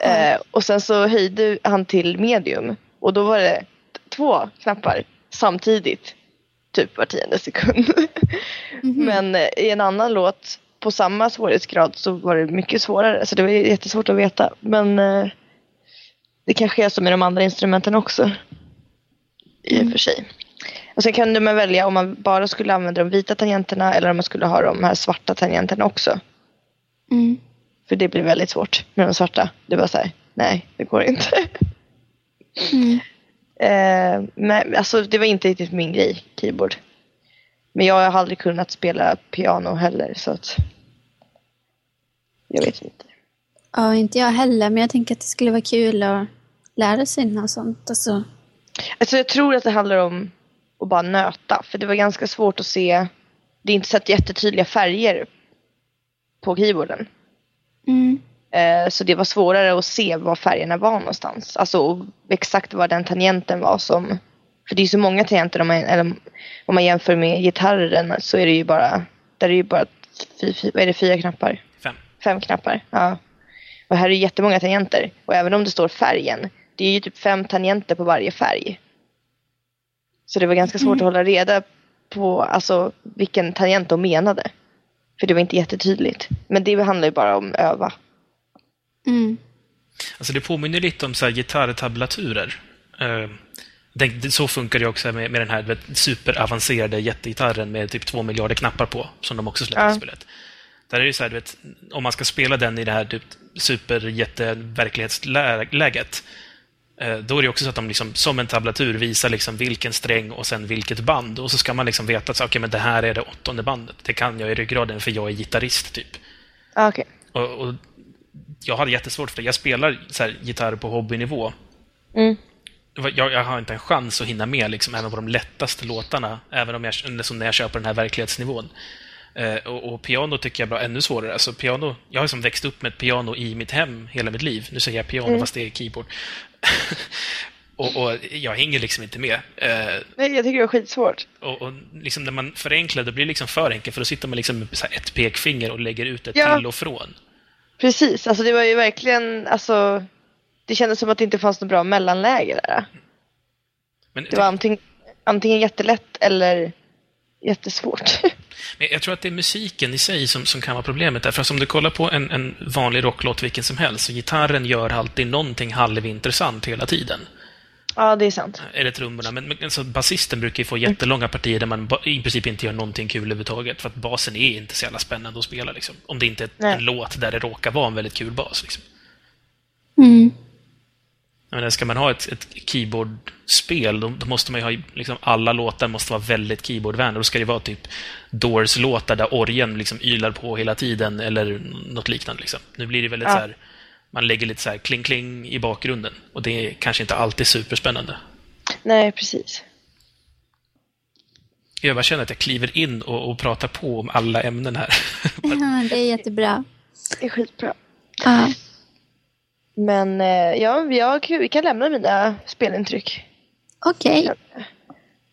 Eh, och sen så höjde han till medium. Och då var det två knappar samtidigt. Typ var tionde sekund. Men eh, i en annan låt på samma svårighetsgrad så var det mycket svårare. Så det var jättesvårt att veta. Men eh, det kanske är så med de andra instrumenten också. I och för sig. Och sen kunde man välja om man bara skulle använda de vita tangenterna eller om man skulle ha de här svarta tangenterna också. Mm. För det blir väldigt svårt med de svarta. Det var så här, nej, det går inte. Mm. eh, men alltså det var inte riktigt min grej, keyboard. Men jag har aldrig kunnat spela piano heller så att jag vet inte. Ja, inte jag heller, men jag tänker att det skulle vara kul att lära sig något sånt. Alltså. Alltså jag tror att det handlar om att bara nöta. För det var ganska svårt att se. Det är inte så jättetydliga färger på keyboarden. Mm. Eh, Så det var svårare att se var färgerna var någonstans. Alltså exakt var den tangenten var som. För det är så många tangenter om man, eller, om man jämför med gitarren så är det ju bara. Där är det ju bara fy, fy, vad är det, fyra knappar. Fem. Fem knappar. Ja. Och här är det jättemånga tangenter. Och även om det står färgen. Det är ju typ fem tangenter på varje färg. Så det var ganska svårt att hålla reda på alltså, vilken tangent de menade. För det var inte jättetydligt. Men det handlar ju bara om öva. Mm. Alltså det påminner lite om så här gitarrtablaturer. Eh, det, så funkar det också med, med den här vet, superavancerade jättegitarren med typ två miljarder knappar på, som de också släppte i Ja. spelet. Där är det så här, vet, om man ska spela den i det här typ, superjätteverklighetsläget, eh, då är det också så att de liksom, som en tablatur visar liksom vilken sträng och sen vilket band. Och så ska man liksom veta att så, okay, men det här är det åttonde bandet. Det kan jag i ryggraden för jag är gitarrist, typ. Okej. Och, och jag hade jättesvårt för det. Jag spelar så här, gitarr på hobbynivå. Mm. Jag, jag har inte en chans att hinna med liksom, även på de lättaste låtarna, även om jag, som när jag kör på den här verklighetsnivån. Eh, och, och piano tycker jag är bra, ännu svårare. Alltså, piano, jag har liksom växt upp med ett piano i mitt hem hela mitt liv. Nu säger jag piano fast det är keyboard. och, och jag hänger liksom inte med. Eh, Nej, jag tycker det var skitsvårt. och, och liksom när man förenklar, då blir det liksom för enkelt, för då sitter man liksom med ett pekfinger och lägger ut ett Ja. till och från. Precis, alltså det var ju verkligen, alltså det kändes som att det inte fanns något bra mellanläge där. Men Det var antingen, antingen jättelätt eller jättesvårt. Men jag tror att det är musiken i sig som, som kan vara problemet. Därför att om du kollar på en, en vanlig rocklåt vilken som helst, så gitarren gör alltid någonting halvintressant hela tiden. ja, det är sant. Eller trummorna. Men, men alltså, basisten brukar ju få jättelånga partier där man i princip inte gör någonting kul överhuvudtaget. För att basen är inte så jävla spännande att spela. Liksom. Om det inte är Nej. en låt där det råkar vara en väldigt kul bas. Liksom. Mm. Menar, ska man ha ett, ett keyboardspel, då, då måste man ju ha... Liksom, alla låtar måste vara väldigt keyboardvänliga. Då ska det vara typ Doors-låtar där orgeln liksom ylar på hela tiden, eller något liknande. Liksom. Nu blir det väldigt Ja. så här... Man lägger lite så här kling-kling i bakgrunden. Och det är kanske inte alltid superspännande. Nej, precis. Jag bara känner att jag kliver in och, och pratar på om alla ämnen här. Ja, det är jättebra. Det är skitbra. Ja. Men eh, ja, jag, vi kan lämna mina spelintryck. Okej,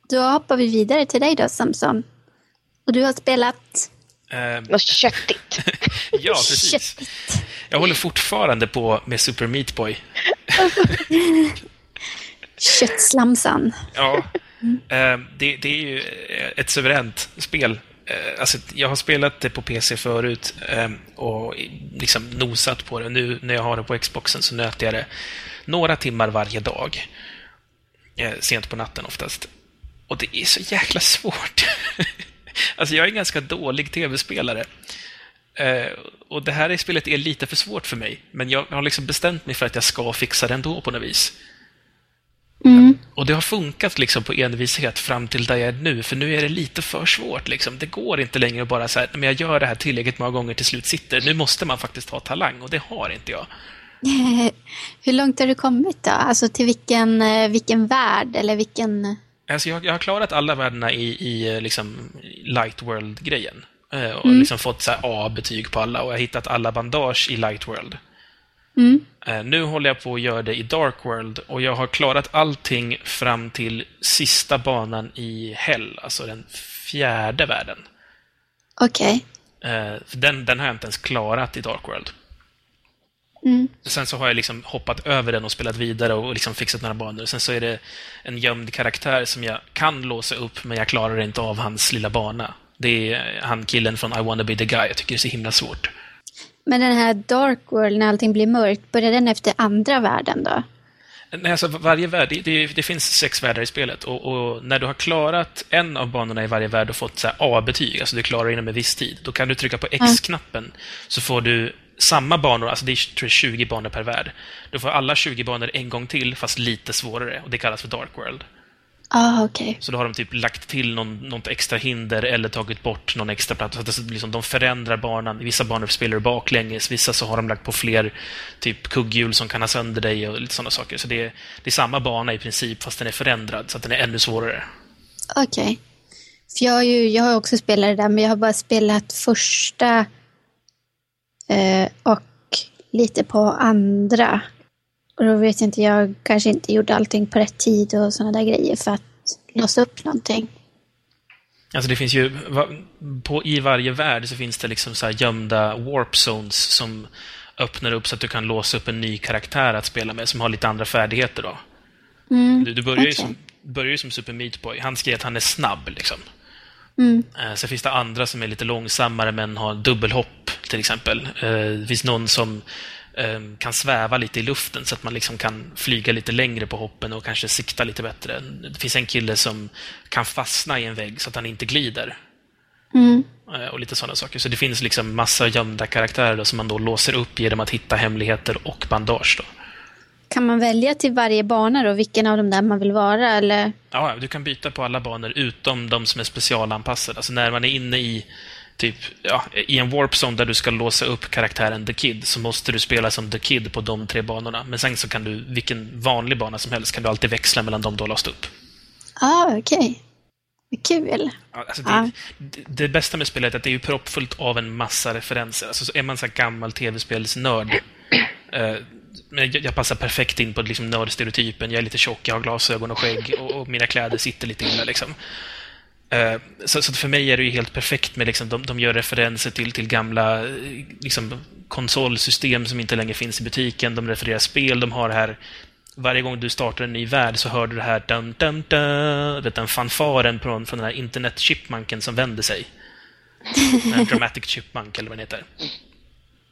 då hoppar vi vidare till dig då, Samson. Och du har spelat Eh, Något köttigt. ja, precis. Jag håller fortfarande på med Super Meat Boy. Köttslamsan. Ja, eh, det, det är ju ett suveränt spel. Eh, alltså, jag har spelat det på PC förut ehm, och liksom nosat på det. Nu när jag har det på Xboxen så nöter jag det några timmar varje dag. Eh, sent på natten oftast. Och det är så jäkla svårt. Alltså, jag är en ganska dålig tv-spelare. Eh, och det här spelet är lite för svårt för mig, men jag har liksom bestämt mig för att jag ska fixa det ändå på något vis. Mm. Och det har funkat liksom på envishet fram till där jag är nu, för nu är det lite för svårt. Liksom. Det går inte längre att bara säga men jag gör det här tillräckligt många gånger till slut sitter. Nu måste man faktiskt ha talang, och det har inte jag. Hur långt har du kommit då? Alltså till vilken, eh, vilken värld eller vilken... Alltså jag, jag har klarat alla värdena i, i eh, liksom Light World-grejen. Eh, Och liksom fått A-betyg på alla, och jag har hittat alla bandage i Light World. Mm. Eh, Nu håller jag på att göra det i Dark World och jag har klarat allting fram till sista banan i Hell, alltså den fjärde världen. Okej. Eh, för Den, den har jag inte ens klarat i Dark World. Mm. Sen så har jag liksom hoppat över den och spelat vidare och liksom fixat några banor. Sen så är det en gömd karaktär som jag kan låsa upp, men jag klarar inte av hans lilla bana. Det är han killen från I wanna be the guy. Jag tycker det är så himla svårt. Men den här Dark World, när allting blir mörkt, börjar den efter andra världen då? Nej, alltså varje värld, det, det, finns sex världar i spelet och, och, när du har klarat en av banorna i varje värld och fått A-betyg, alltså du klarar inom en viss tid, då kan du trycka på X-knappen så får du samma banor, alltså det är tror jag, 20 banor per värld. Du får alla 20 banor en gång till, fast lite svårare, och det kallas för Dark World. Ah, okej. Så då har de typ lagt till någon, något extra hinder eller tagit bort någon extra platta. Så att det, liksom, de förändrar banan. Vissa banor spelar du baklänges, vissa så har de lagt på fler typ kugghjul som kan ha sönder dig och lite sådana saker. Så det är, det är samma bana i princip, fast den är förändrad så att den är ännu svårare. Okej. För jag har ju jag har också spelat det där, men jag har bara spelat första eh, och lite på andra. Och då vet jag inte, jag kanske inte gjorde allting på rätt tid och sådana där grejer för att låsa upp någonting. Alltså det finns ju, på, i varje värld så finns det liksom så här gömda warp zones som öppnar upp så att du kan låsa upp en ny karaktär att spela med som har lite andra färdigheter då. Mm. Du, du börjar, ju okej. som, börjar ju som Super Meat Boy. Han skriver att han är snabb liksom. Mm. Eh, Sen finns det andra som är lite långsammare men har dubbelhopp till exempel. Eh, Det finns någon som kan sväva lite i luften så att man liksom kan flyga lite längre på hoppen och kanske sikta lite bättre. Det finns en kille som kan fastna i en vägg så att han inte glider. Mm. Eh, Och lite sådana saker. Så det finns liksom massa gömda karaktärer då, som man då låser upp genom att hitta hemligheter och bandage. Då. Kan man välja till varje bana då, vilken av de där man vill vara eller? Ja, du kan byta på alla banor utom de som är specialanpassade. Alltså när man är inne i typ, ja, i en warp zone där du ska låsa upp karaktären The Kid så måste du spela som The Kid på de tre banorna. Men sen så kan du, vilken vanlig bana som helst, kan du alltid växla mellan de du har låst upp. ah, okej. Vad Kul. Alltså det, Ja. det, det bästa med spelet är att det är ju proppfullt av en massa referenser. Alltså så är man så här gammal tv-spelsnörd eh, men jag, jag passar perfekt in på liksom nördstereotypen. Jag är lite tjock, jag har glasögon och skägg och, och mina kläder sitter lite illa. Liksom. Eh, så, så för mig är det ju helt perfekt med liksom, de, de gör referenser till, till gamla eh, liksom, konsolsystem som inte längre finns i butiken. De refererar spel. De har här varje gång du startar en ny värld så hör du det här dum, dum, dum, vet, den fanfaren från, från den här internet-chipmunken som vänder sig. Den här Dramatic Chipmunk, eller vad den heter.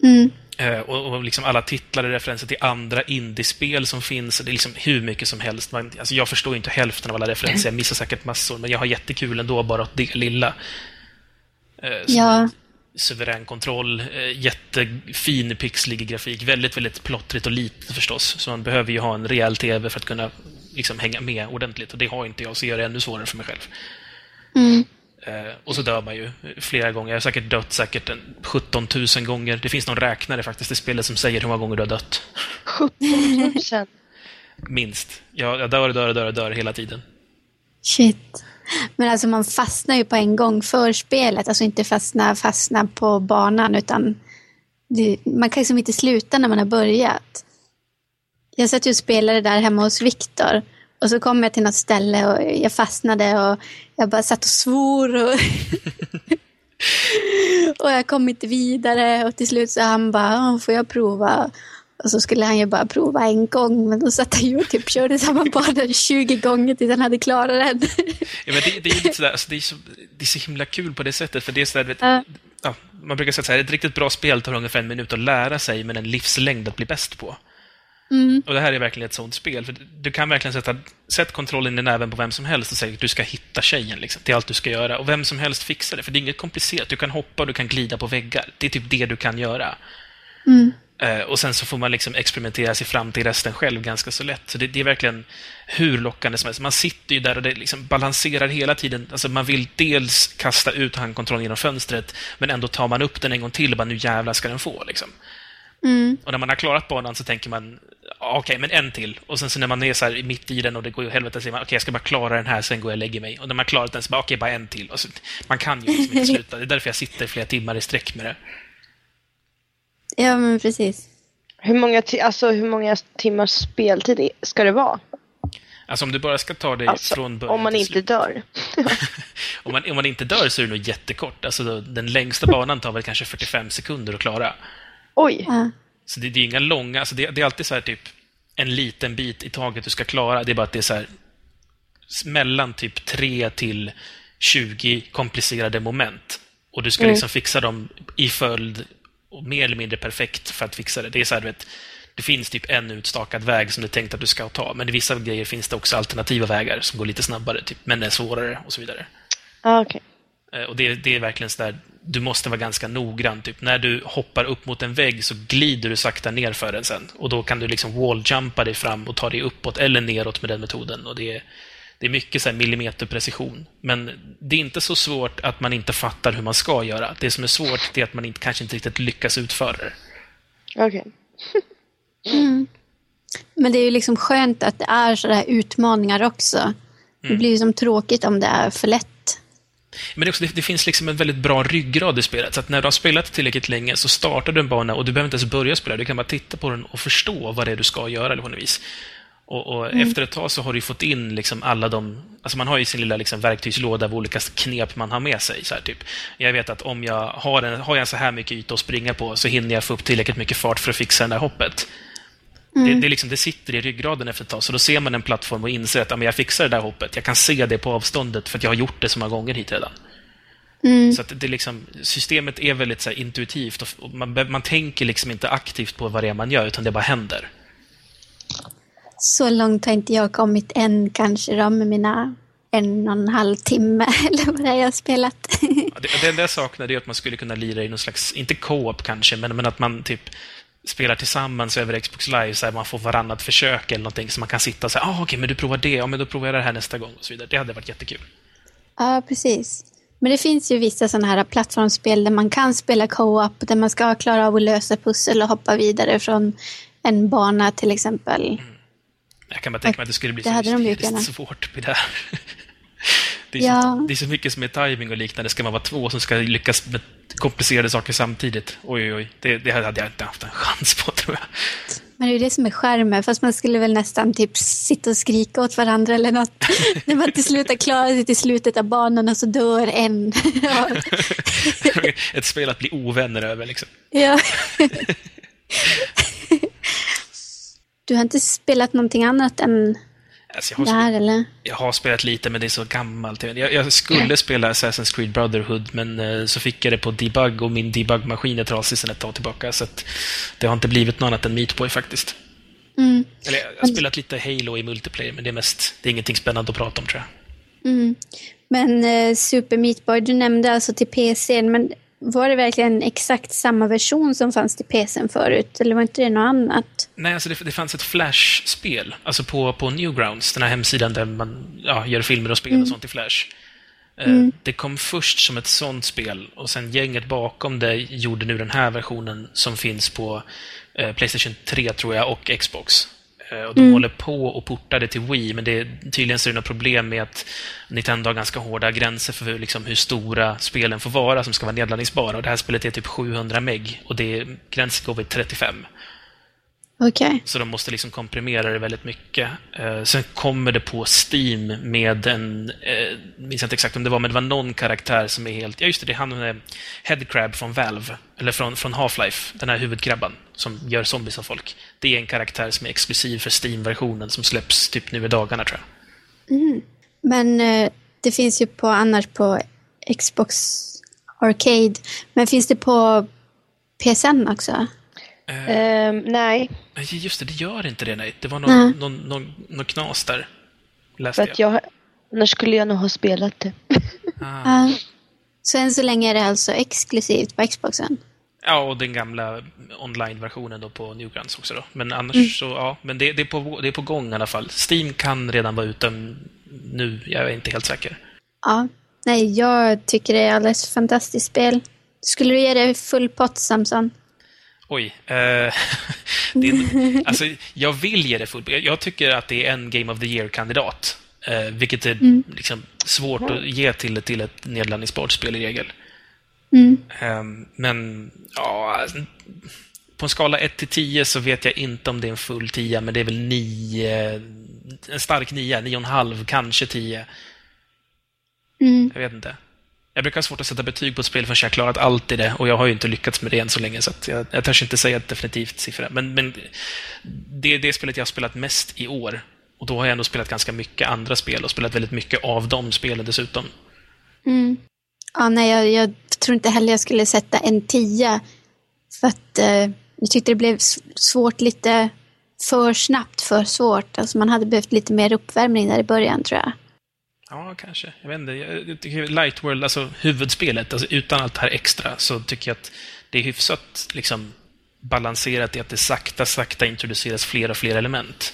Mm. Eh, och, och liksom alla titlar är referenser till andra indiespel som finns. Det är liksom hur mycket som helst. Man, alltså jag förstår inte hälften av alla referenser. Jag missar säkert massor, men jag har jättekul ändå bara åt det lilla. Eh, Ja. Suverän kontroll, eh, jättefin pixlig grafik. Väldigt, väldigt plottrigt och litet förstås. Så man behöver ju ha en rejäl TV för att kunna liksom hänga med ordentligt. Och det har inte jag, så gör det ännu svårare för mig själv. Mm. Eh, och så dör man ju flera gånger. Jag har säkert dött säkert en 17 000 gånger. Det finns någon räknare faktiskt i spelet som säger hur många gånger du har dött. 17 000. Minst. Jag, jag dör och dör och dör och dör hela tiden. Shit. Men alltså man fastnar ju på en gång för spelet. Alltså inte fastna, fastna på banan utan det, man kan liksom inte sluta när man har börjat. Jag satt ju och spelade där hemma hos Viktor. Och så kom jag till något ställe och jag fastnade och jag bara satt och svor. Och, och jag kom inte vidare och till slut så han bara, "Åh, får jag prova? Och så skulle han ju bara prova en gång men då satt han ju och typ körde samma bana 20 gånger tills han hade klarat den. Ja, men det, det är sådär, alltså det, är så, det är så himla kul på det sättet, för det är sådär, vet, Ja. ja, man brukar säga här, ett riktigt bra spel tar ungefär en minut att lära sig, men en livslängd att bli bäst på. Mm. Och det här är verkligen ett sånt spel, för du kan verkligen sätta sätt kontrollen i näven på vem som helst och säga att du ska hitta tjejen, liksom. Det är allt du ska göra. Och vem som helst fixar det, för det är inget komplicerat. Du kan hoppa och du kan glida på väggar. Det är typ det du kan göra. Mm. Eh, och sen så får man liksom experimentera sig fram till resten själv ganska så lätt. Så det, det är verkligen hur lockande som helst. Man sitter ju där och det liksom balanserar hela tiden. Alltså man vill dels kasta ut handkontrollen genom fönstret, men ändå tar man upp den en gång till och bara nu jävlar ska den få. Liksom. Mm. Och när man har klarat banan så tänker man "Ja, okej, men en till. Och sen så när man är så här mitt i den och det går ju helvete så säger man okej, jag ska bara klara den här, sen går jag och lägger mig. Och när man har klarat den så bara okej, bara en till. Och så, man kan ju liksom inte sluta. Det är därför jag sitter flera timmar i sträck med det. Ja, men precis. Hur många, alltså, hur många timmars speltid ska det vara? Alltså om du bara ska ta dig Alltså, från början om man till inte slut. dör. Om man, om man inte dör så är det nog jättekort. Alltså då, den längsta banan tar väl kanske 45 sekunder att klara. Oj, Ja. Så det, det är inga långa, alltså det, det är alltid så här typ en liten bit i taget du ska klara. Det är bara att det är så här mellan typ 3 till 20 komplicerade moment. Och du ska Mm. liksom fixa dem i följd och mer eller mindre perfekt för att fixa det. Det är så här, du vet, det finns typ en utstakad väg som är tänkt att du ska ta, men i vissa grejer finns det också alternativa vägar som går lite snabbare, typ, men är svårare och så vidare. Ah, okej. Eh, Och det, det är verkligen sådär, du måste vara ganska noggrann. Typ. När du hoppar upp mot en vägg så glider du sakta ner för den sen. Och då kan du liksom walljumpa dig fram och ta dig uppåt eller neråt med den metoden. Och det är, det är mycket så här millimeterprecision. Men det är inte så svårt att man inte fattar hur man ska göra. Det som är svårt är att man inte, kanske inte riktigt lyckas utföra det. Okej. Men det är ju liksom skönt att det är sådana här utmaningar också. Det blir ju som tråkigt om det är för lätt. Men det, också, det, det finns liksom en väldigt bra ryggrad i spelet. Så att när du har spelat tillräckligt länge så startar du en bana och du behöver inte ens börja spela. Du kan bara titta på den och förstå vad det är du ska göra på något vis. Och, och efter ett tag så har du fått in liksom alla de... Alltså man har ju sin lilla liksom verktygslåda av olika knep man har med sig. Så här, typ. Jag vet att om jag har, en, har jag så här mycket yta att springa på så hinner jag få upp tillräckligt mycket fart för att fixa det där hoppet. Det, det, är liksom, det sitter i ryggraden efter ett tag, så då ser man en plattform och inser att ja, men jag fixar det där hoppet. Jag kan se det på avståndet för att jag har gjort det så många gånger hit redan. Så att det liksom, systemet är väldigt så här, intuitivt och man, man tänker liksom inte aktivt på vad det är man gör, utan det bara händer. Så långt har inte jag kommit än kanske då med mina en och en halv timme eller vad det är jag har spelat. Ja, Det, det enda jag saknar är att man skulle kunna lira i någon slags, inte co-op kanske, men, men att man typ spelar tillsammans över Xbox Live, så här, man får varannat försök eller någonting, så man kan sitta och säga ah, okej, men du provar det, ja, men då provar jag det här nästa gång och så vidare. Det hade varit jättekul. ja, precis. Men det finns ju vissa sådana här plattformsspel där man kan spela co-op, där man ska klara av att lösa pussel och hoppa vidare från en bana till exempel. Jag kan bara tänka mig att det skulle bli Det så hade de svårt med det här. Det är, så, Ja. det är så mycket som är timing och liknande. Ska man vara två som ska lyckas med komplicerade saker samtidigt? Oj, oj. Det, det hade jag inte haft en chans på, tror jag. Men det är ju det som är skärmen, fast man skulle väl nästan typ sitta och skrika åt varandra eller något. När man till slut har klarat sig till slutet av banan och så dör en. Ett spel att bli ovänner över, liksom. ja. Du har inte spelat någonting annat än Alltså, jag, har det här eller? jag har spelat lite, men det är så gammalt. Jag, jag skulle spela Assassin's Creed Brotherhood, men eh, så fick jag det på debug och min debugmaskin är trasig sedan ett tag tillbaka. Så att det har inte blivit något annat än Meat Boy faktiskt. Mm. Eller, jag har spelat lite Halo i multiplayer, men det är mest det är ingenting spännande att prata om, tror jag. Mm. Men eh, Super Meat Boy, du nämnde alltså till PC, men var det verkligen exakt samma version som fanns till PC förut? Eller var inte det något annat? Nej, alltså det, det fanns ett Flash-spel, alltså på, på Newgrounds, den här hemsidan där man ja, gör filmer och spel och sånt i Flash. Eh, Det kom först som ett sånt spel och sen gänget bakom det gjorde nu den här versionen som finns på eh, Playstation 3, tror jag, och Xbox. Eh, och de håller på och portar det till Wii, men det är, tydligen så är det något problem med att Nintendo har ganska hårda gränser för hur, liksom, hur stora spelen får vara som ska vara nedladdningsbara. Och det här spelet är typ 700 meg och det gränsen går vid 35. Okej. Så de måste liksom komprimera det väldigt mycket. Eh, sen kommer det på Steam med en, eh, minns jag inte exakt om det var, men det var någon karaktär som är helt, ja just det, det är han eh, Headcrab från Valve, eller från, från Half-Life, den här huvudkrabban som gör zombies av folk. Det är en karaktär som är exklusiv för Steam-versionen som släpps typ nu i dagarna tror jag. Men eh, det finns ju på annars på Xbox Arcade. Men finns det på PSN också? Ehm, nej, Nej, Just det, det gör inte det, nej. Det var någon, någon, någon, någon knas där. för Läste att jag. jag... Annars skulle jag nog ha spelat det. Ah. Ja. Så än så länge är det alltså exklusivt på Xboxen? Ja, och den gamla online-versionen då på Newgrounds också då. Men annars så, ja. Men det, det, är på, det är på gång i alla fall. Steam kan redan vara ute nu, jag är inte helt säker. Ja. Nej, jag tycker det är alldeles fantastiskt spel. Skulle du ge det full pott, Samson? Oj. Eh, en- alltså, jag vill ge det full... Jag, tycker att det är en Game of the Year-kandidat. Eh, vilket är liksom svårt att ge till, till ett nedladdningsbart spel i regel. Mm. Ehm, men, ja... På en skala 1 till 10 så vet jag inte om det är en full 10, men det är väl 9... En stark 9, 9,5, kanske 10. Mm. Jag vet inte. Jag brukar ha svårt att sätta betyg på ett spel förrän jag har klarat allt i det, och jag har ju inte lyckats med det än så länge, så att jag, jag törs inte säga ett definitivt siffra. Men, men det är det spelet jag har spelat mest i år. Och då har jag ändå spelat ganska mycket andra spel och spelat väldigt mycket av de spelen dessutom. Mm. Ja, nej, jag, jag tror inte heller jag skulle sätta en tia. För att eh, jag tyckte det blev svårt lite för snabbt, för svårt. Alltså man hade behövt lite mer uppvärmning där i början tror jag. Ja, kanske. Jag vet inte. Jag tycker Light World, alltså huvudspelet, alltså utan allt det här extra, så tycker jag att det är hyfsat liksom, balanserat i att det sakta, sakta introduceras fler och fler element.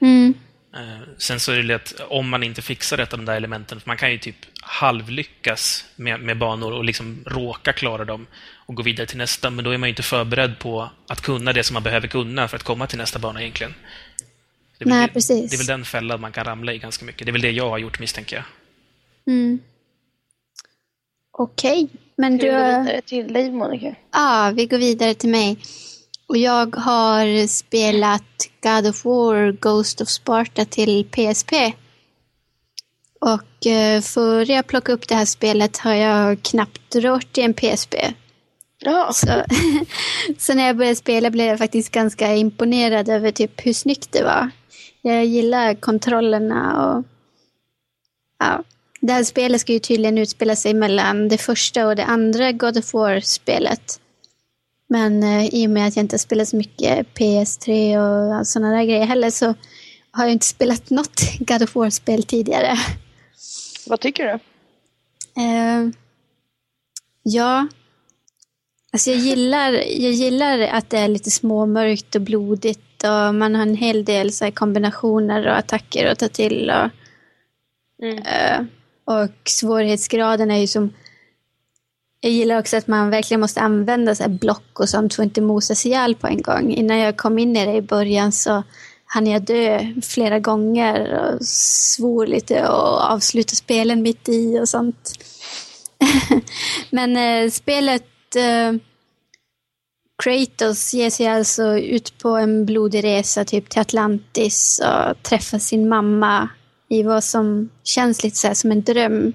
Mm. Eh, sen så är det att om man inte fixar ett av de där elementen, för man kan ju typ halvlyckas med, med banor och liksom råka klara dem och gå vidare till nästa, men då är man ju inte förberedd på att kunna det som man behöver kunna för att komma till nästa bana egentligen. Det är, Nej, det, precis. det är väl den fällan man kan ramla i ganska mycket. Det är väl det jag har gjort misstänker jag. Mm. Okej, men Ska du... vi gå har- vidare till dig Monica? Ja, vi går vidare till mig. Och jag har spelat God of War Ghost of Sparta till PSP. Och eh, före jag plockade upp det här spelet har jag knappt rört i en PSP. Ja, Så, så när jag började spela blev jag faktiskt ganska imponerad över typ hur snyggt det var. Jag gillar kontrollerna och ja. Det här spelet ska ju tydligen utspela sig mellan det första och det andra God of War-spelet. Men eh, i och med att jag inte spelat så mycket PS3 och sådana där grejer heller så har jag inte spelat något God of War-spel tidigare. vad tycker du? Eh, ja. Alltså jag gillar, jag gillar att det är lite småmörkt och blodigt och man har en hel del så kombinationer och attacker att ta till. Och, Mm. eh, och svårighetsgraden är ju som... Jag gillar också att man verkligen måste använda så block och sånt för att inte mosas ihjäl på en gång. Innan jag kom in i det i början så hann jag dö flera gånger och svor lite och avsluta spelen mitt i och sånt. Men eh, spelet eh, Kratos ger sig alltså ut på en blodig resa typ till Atlantis och träffar sin mamma i vad som känns lite så som en dröm.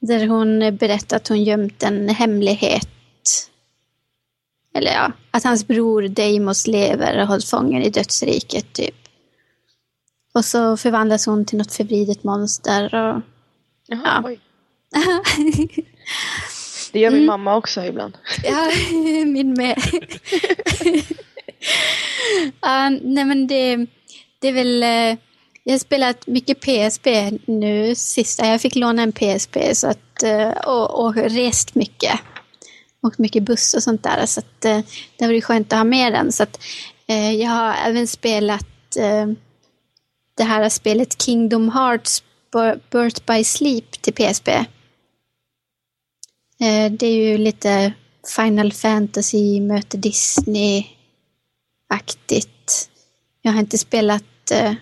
Där hon berättar att hon gömt en hemlighet. Eller ja, att hans bror Deimos lever och hålls fången i dödsriket typ. Och så förvandlas hon till något förvridet monster och Jaha, Ja. Det gör min Mm. mamma också ibland. Ja, min med. Ja, nej men det, det är väl... eh, Jag har spelat mycket PSP nu sista. Jag fick låna en PSP så att, eh, och, och rest mycket. Och mycket buss och sånt där. Så att, eh, det var ju skönt att ha med den. Så att, jag har även spelat det här spelet Kingdom Hearts Bir- Birth by Sleep till PSP. Eh, Det är ju lite Final Fantasy möter Disney-aktigt. Jag har inte spelat eh,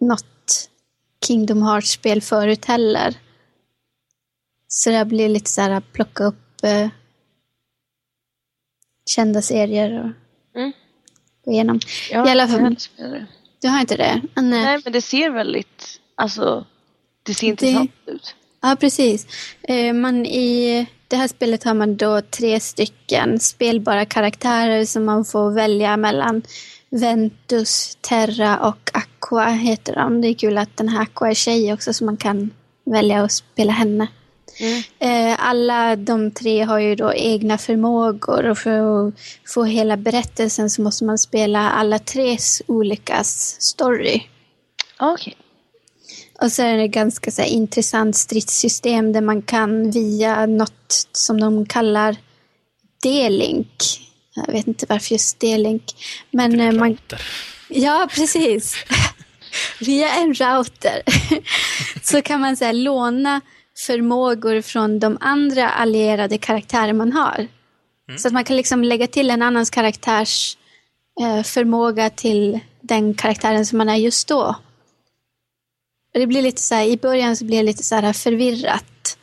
något Kingdom Hearts-spel förut heller. Så det blir lite så här att plocka upp eh, kända serier och Mm. gå igenom. Ja, I alla fall- jag det. Du har inte det? Eh, Nej, men det ser väldigt, alltså, det ser Det- intressant ut. Ja, precis. Eh, Man, I det här spelet har man då tre stycken spelbara karaktärer som man får välja mellan. Ventus, Terra och Aqua heter de. Det är kul att den här Aqua är tjej också så man kan välja att spela henne. Mm. Eh, Alla de tre har ju då egna förmågor och för att få hela berättelsen så måste man spela alla tres olika story. Okej. Och så är det ganska så här, intressant stridssystem där man kan via något som de kallar D-link. Jag vet inte varför just D-link. Men eh, man, ja, precis. via en router så kan man så här, låna förmågor från de andra allierade karaktärer man har. Så att man kan liksom lägga till en annans karaktärs eh, förmåga till den karaktären som man är just då. Det blir lite så här, I början så blir det lite så här förvirrat.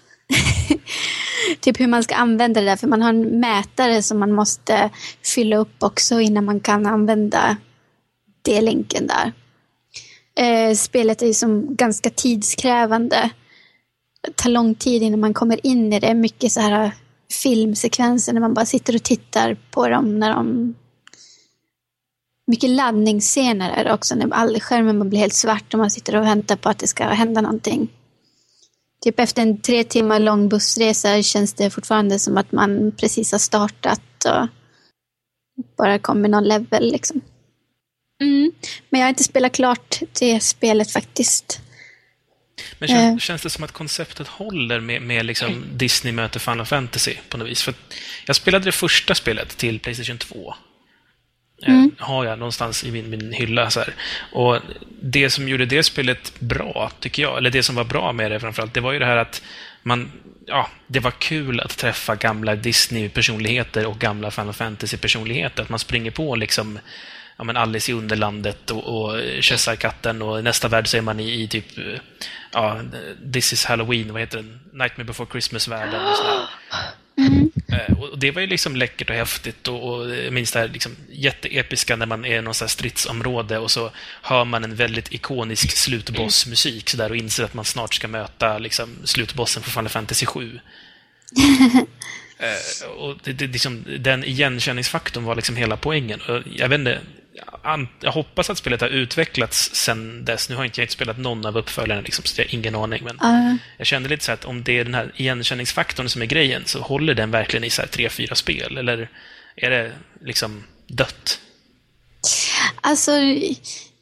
typ hur man ska använda det där. För man har en mätare som man måste fylla upp också innan man kan använda det länken där. Eh, spelet är som ganska tidskrävande. Det tar lång tid innan man kommer in i det. Mycket så här filmsekvenser när man bara sitter och tittar på dem när de mycket laddningsscener är det också när all skärmen blir helt svart och man sitter och väntar på att det ska hända någonting. Typ efter en tre timmar lång bussresa känns det fortfarande som att man precis har startat. Och bara kommer någon level liksom. Mm. Men jag har inte spelat klart det spelet faktiskt. Men känns, känns det som att konceptet håller med, med liksom Disney möter Final Fantasy på något vis? För jag spelade det första spelet till Playstation 2. Mm. har jag någonstans i min, min hylla. Så här. Och Det som gjorde det spelet bra, tycker jag, eller det som var bra med det framförallt, det var ju det här att man, ja, det var kul att träffa gamla Disney-personligheter och gamla Final Fantasy-personligheter. Att man springer på liksom ja, men Alice i Underlandet och, och Cheshire-katten och nästa värld så är man i, i typ ja, This is Halloween, vad heter den? Nightmare before Christmas-världen och sådär. Mm. Och det var ju liksom läckert och häftigt och, och jag minns det här liksom jätteepiska när man är i någon stridsområde och så hör man en väldigt ikonisk slutbossmusik sådär och inser att man snart ska möta liksom slutbossen för Final Fantasy 7. eh, och det, det, liksom, den igenkänningsfaktorn var liksom hela poängen. Jag vet inte, jag hoppas att spelet har utvecklats sen dess. Nu har inte jag inte spelat någon av uppföljarna, liksom, så jag har ingen aning. Men uh. jag kände lite så att om det är den här igenkänningsfaktorn som är grejen, så håller den verkligen i så tre, fyra spel? Eller är det liksom dött? Alltså,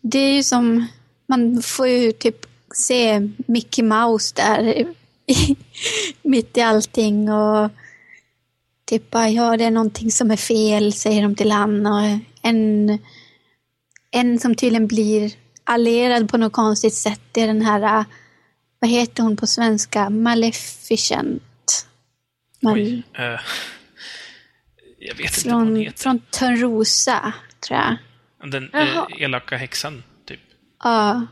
det är ju som... Man får ju typ se Mickey Mouse där mitt i allting och typ bara, ja, det är någonting som är fel, säger de till och en en som tydligen blir allierad på något konstigt sätt är den här, äh, vad heter hon på svenska, Maleficent. Mal Oj, uh, jag vet från, inte vad hon heter. Från Törnrosa, tror jag. Den uh, elaka häxan, typ? Ja.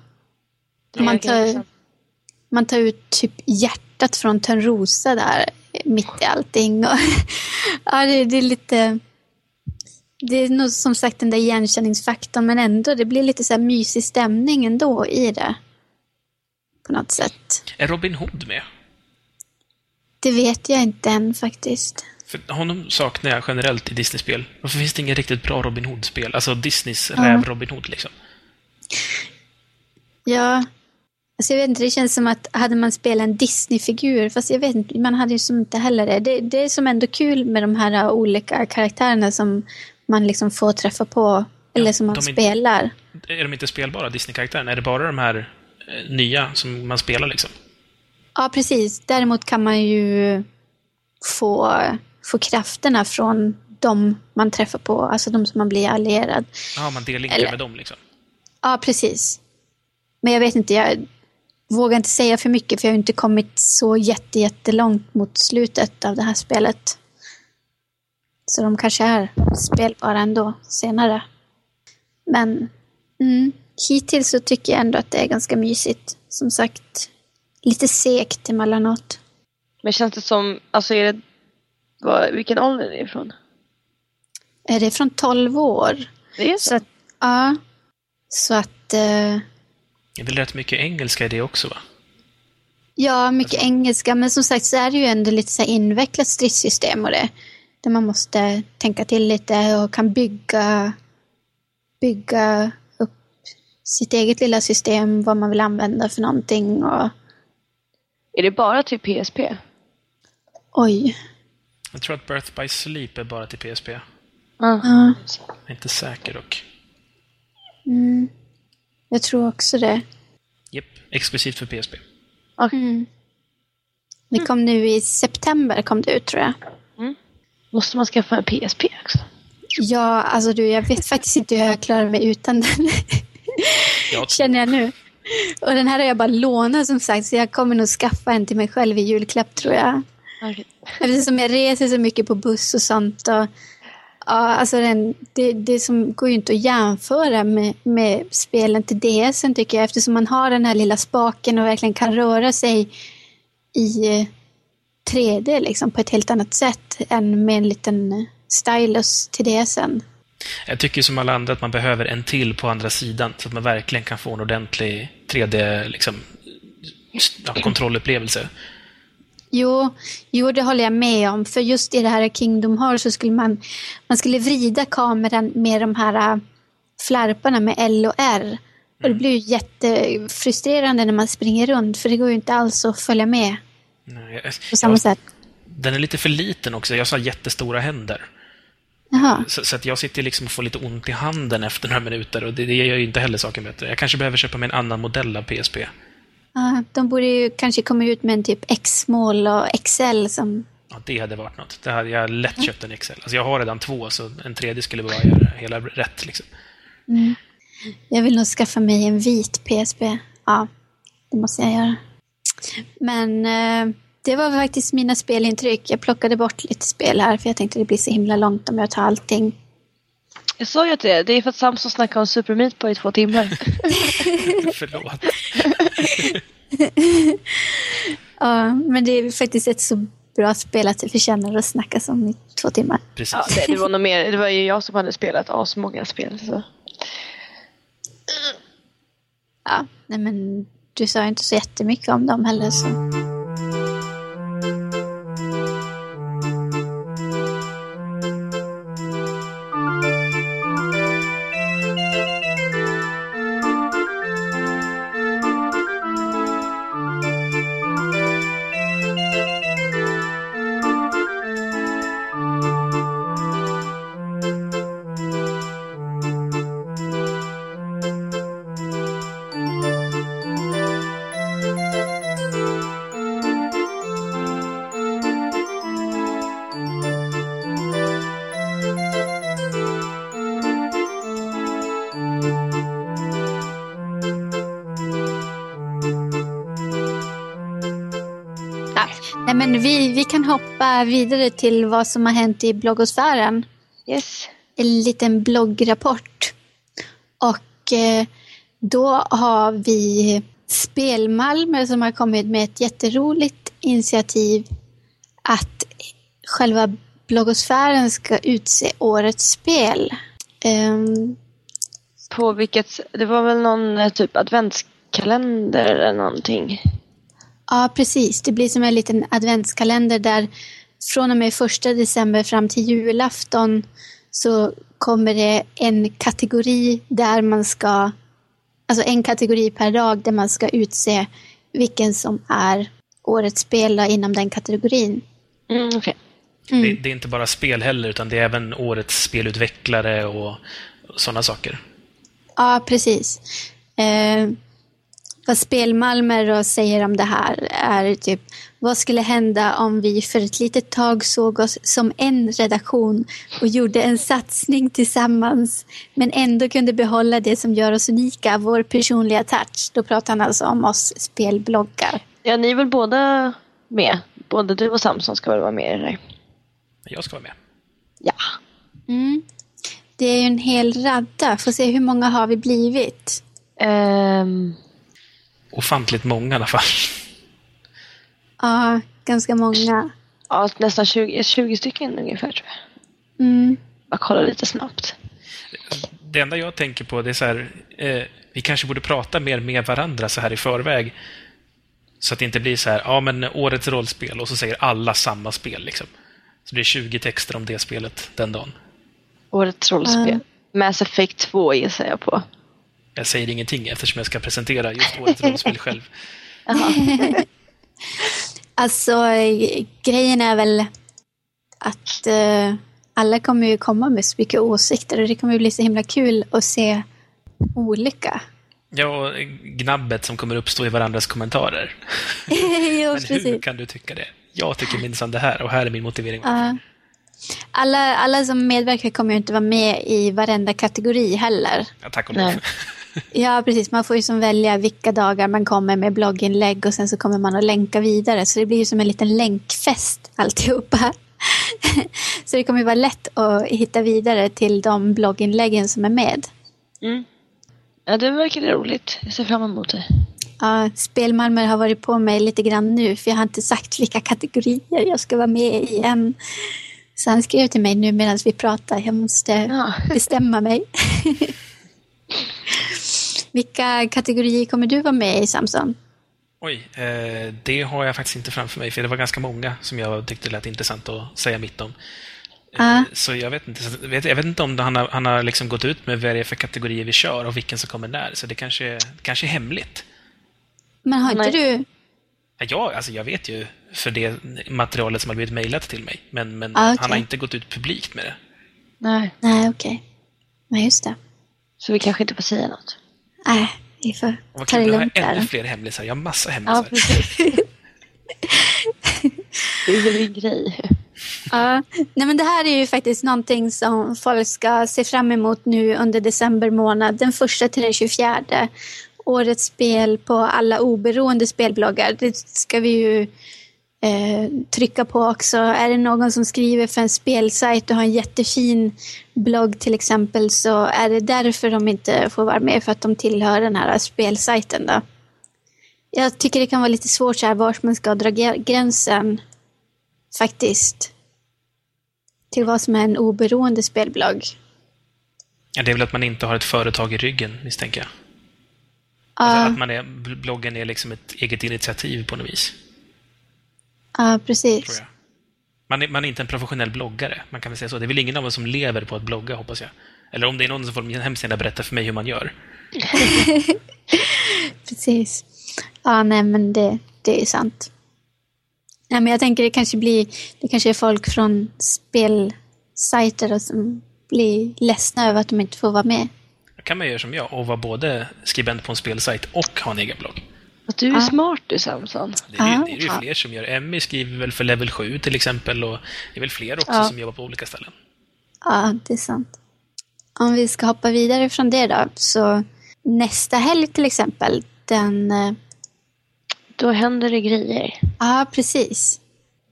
Man tar, man tar ut typ hjärtat från Törnrosa där, mitt i allting. Och, ja, det, det är lite det är nog som sagt den där igenkänningsfaktorn, men ändå, det blir lite så här mysig stämning ändå i det. På något sätt. Är Robin Hood med? Det vet jag inte än faktiskt. För honom saknar jag generellt i Disney-spel. Varför finns det inget riktigt bra Robin Hood-spel? Alltså Disneys ja. räv-Robin Hood, liksom. Ja. Alltså jag vet inte, det känns som att hade man spelat en Disney-figur, fast jag vet inte, man hade ju som inte heller det. det. Det är som ändå kul med de här olika karaktärerna som man liksom får träffa på, eller som man spelar. Är de inte spelbara, Disney-karaktärerna? Är det bara de här eh, nya som man spelar liksom? Ja, precis. Däremot kan man ju få, få krafterna från de man träffar på, alltså de som man blir allierad. Ja, man dellinkar med dem liksom? Ja, precis. Men jag vet inte, jag vågar inte säga för mycket för jag har inte kommit så jätte, jättelångt mot slutet av det här spelet. Så de kanske är spelbara ändå senare. Men mm, hittills så tycker jag ändå att det är ganska mysigt. Som sagt, lite segt emellanåt. Men känns det som, alltså är det, vad, vilken ålder är det ifrån? Är det från 12 år? Det är så? så att, ja. Så att... Eh, det är väl rätt mycket engelska i det också va? Ja, mycket alltså. engelska. Men som sagt så är det ju ändå lite så invecklat stridssystem och det. Där man måste tänka till lite och kan bygga, bygga upp sitt eget lilla system, vad man vill använda för någonting. Och... Är det bara till PSP? Oj. Jag tror att Birth by Sleep är bara till PSP. Uh. Jag är inte säker dock. Mm. Jag tror också det. Japp, exklusivt för PSP. Mm. Det kom nu i september, kom det ut tror jag. Måste man skaffa en PSP också? Ja, alltså du, jag vet faktiskt inte hur jag klarar mig utan den. Känner jag nu. Och den här har jag bara lånat som sagt, så jag kommer nog skaffa en till mig själv i julklapp tror jag. Okay. Eftersom jag reser så mycket på buss och sånt. Och, ja, alltså den, det, det som går ju inte att jämföra med, med spelen till DS tycker jag, eftersom man har den här lilla spaken och verkligen kan röra sig i 3D liksom på ett helt annat sätt än med en liten stylus till det sen. Jag tycker som alla andra att man behöver en till på andra sidan så att man verkligen kan få en ordentlig 3D liksom, kontrollupplevelse. Jo, jo, det håller jag med om. För just i det här Kingdom Hearts så skulle man, man skulle vrida kameran med de här äh, flarparna med L och R. Och det mm. blir ju jättefrustrerande när man springer runt för det går ju inte alls att följa med. Nej, på samma jag, sätt. Den är lite för liten också. Jag sa jättestora händer. Jaha. Så, så att jag sitter liksom och får lite ont i handen efter några minuter och det, det gör ju inte heller saken bättre. Jag kanske behöver köpa mig en annan modell av PSP. Ja, de borde ju kanske komma ut med en typ X-mål och XL som... Ja, det hade varit något. Det hade jag lätt köpt en XL. Alltså jag har redan två, så en tredje skulle bara göra hela rätt. Liksom. Jag vill nog skaffa mig en vit PSP. Ja, det måste jag göra. Men eh, det var faktiskt mina spelintryck. Jag plockade bort lite spel här för jag tänkte det blir så himla långt om jag tar allting. Jag sa ju till det, det är för att Samson snackade om Super Meat Boy i två timmar. Förlåt. Ja, men det är faktiskt ett så bra spel att det förtjänar att snackas om i två timmar. Precis. Ja, det, det var nog mer, det var ju jag som hade spelat asmånga spel. Så. Ja, nej men du sa inte så jättemycket om dem heller så. Vidare till vad som har hänt i bloggosfären. Yes. En liten bloggrapport. Och eh, då har vi Spelmalmö som har kommit med ett jätteroligt initiativ att själva bloggosfären ska utse årets spel. Ehm, På vilket, det var väl någon eh, typ adventskalender eller någonting. Ja, precis. Det blir som en liten adventskalender där från och med första december fram till julafton så kommer det en kategori där man ska, alltså en kategori per dag där man ska utse vilken som är årets spel inom den kategorin. Mm, okej. Det, det är inte bara spel heller, utan det är även årets spelutvecklare och, och sådana saker. Ja, precis. Eh, vad Spelmalmer då säger om det här är typ vad skulle hända om vi för ett litet tag såg oss som en redaktion och gjorde en satsning tillsammans men ändå kunde behålla det som gör oss unika, vår personliga touch. Då pratar han alltså om oss spelbloggar. Ja, ni är väl båda med? Både du och Samson ska väl vara med i det där? Jag ska vara med. Ja. Mm. Det är ju en hel radda. Får se hur många har vi blivit. Ehm, Ofantligt många i alla fall. Ja, ganska många. ja, nästan 20, 20 stycken ungefär tror jag. Mm. Bara kolla lite snabbt. Det enda jag tänker på det är så här, eh, vi kanske borde prata mer med varandra så här i förväg. Så att det inte blir så här, ja men årets rollspel och så säger alla samma spel liksom. Så det är 20 texter om det spelet den dagen. Årets rollspel. Ja. Mass Effect 2 gissar jag på. Jag säger ingenting eftersom jag ska presentera just årets rollspel själv. Alltså, grejen är väl att eh, alla kommer ju komma med så mycket åsikter och det kommer ju bli så himla kul att se olika. Ja, och gnabbet som kommer uppstå i varandras kommentarer. jo, Men hur precis. kan du tycka det? Jag tycker minsann det här och här är min motivering. Ja. alla, alla som medverkar kommer ju inte vara med i varenda kategori heller. Ja, tack och lov. Ja, precis. Man får ju som välja vilka dagar man kommer med blogginlägg och sen så kommer man att länka vidare. Så det blir ju som en liten länkfest alltihopa. så det kommer ju vara lätt att hitta vidare till de blogginläggen som är med. Mm. Ja, det verkar roligt. Jag ser fram emot det. Ja, Spelmalmer har varit på mig lite grann nu för jag har inte sagt vilka kategorier jag ska vara med i än. Så han skrev till mig nu medan vi pratar. Jag måste Ja. bestämma mig. vilka kategorier kommer du vara med i Samson? Oj, eh, det har jag faktiskt inte framför mig, för det var ganska många som jag tyckte lät intressant att säga mitt om. Eh, Ja. Så jag vet inte, jag vet, jag vet inte om han har, han har liksom gått ut med vad det är för kategorier vi kör och vilken som kommer när, så det kanske, kanske är hemligt. Men har inte Nej. du... Ja, alltså jag vet ju för det materialet som har blivit mejlat till mig, men, men Ah, okej. han har inte gått ut publikt med det. Nej, Nej, okej. Nej, just det. Så vi kanske inte får säga något. Nej, vi får Vad ta det jag har lugnt ännu där. fler hemlisar. Jag har massa Ja, hemlisar. precis. det är väl en grej. Ja. Nej, men det här är ju faktiskt någonting som folk ska se fram emot nu under december månad. Den första till den 24. Årets spel på alla oberoende spelbloggar. Det ska vi ju eh, trycka på också. Är det någon som skriver för en spelsajt och har en jättefin blogg till exempel så är det därför de inte får vara med för att de tillhör den här spelsajten. Då. Jag tycker det kan vara lite svårt så här vart man ska dra gr- gränsen faktiskt. Till vad som är en oberoende spelblogg. Ja, det är väl att man inte har ett företag i ryggen, misstänker jag. Alltså att man är, bloggen är liksom ett eget initiativ på något vis, ja, precis. Man är, man är inte en professionell bloggare, man kan väl säga så. Det är väl ingen av oss som lever på att blogga, hoppas jag. Eller om det är någon som får min hemsida berätta för mig hur man gör. Precis. Ja, nej, men det, det är sant. Nej, men jag tänker det kanske blir, det kanske är folk från spelsajter som blir ledsna över att de inte får vara med. Då kan man göra som jag och vara både skribent på en spelsajt och ha en egen blogg. Att du är Ja. smart du Samson. Det är, ju, det är ju fler som gör. Emmy skriver väl för Level 7 till exempel och det är väl fler också Ja. som jobbar på olika ställen. Ja, det är sant. Om vi ska hoppa vidare från det då, så nästa helg till exempel, den... eh, Då händer det grejer. Ja, precis.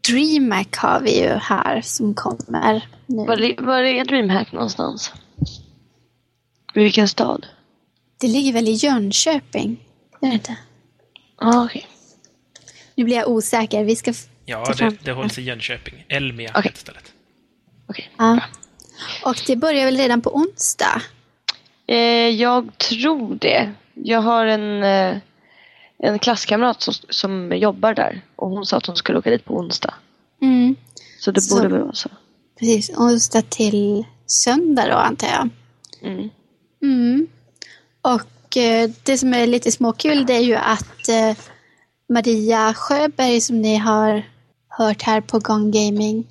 DreamHack har vi ju här som kommer nu. Var, är- var är DreamHack någonstans? I vilken stad? Det ligger väl i Jönköping? Gör det inte? Ja, okej. Nu blir jag osäker. Vi ska... Ja, det, det hålls i Jönköping. Elmia Okej. heter stället. Okej. Ja. Och det börjar väl redan på onsdag? Eh, jag tror det. Jag har en, eh, en klasskamrat som, som jobbar där och hon sa att hon skulle åka dit på onsdag. Mm. Så det Så- borde väl vara så. Precis, onsdag till söndag då antar jag. Mm. Mm. Och eh, det som är lite småkul det är ju att eh, Maria Sjöberg som ni har hört här på Gone Gaming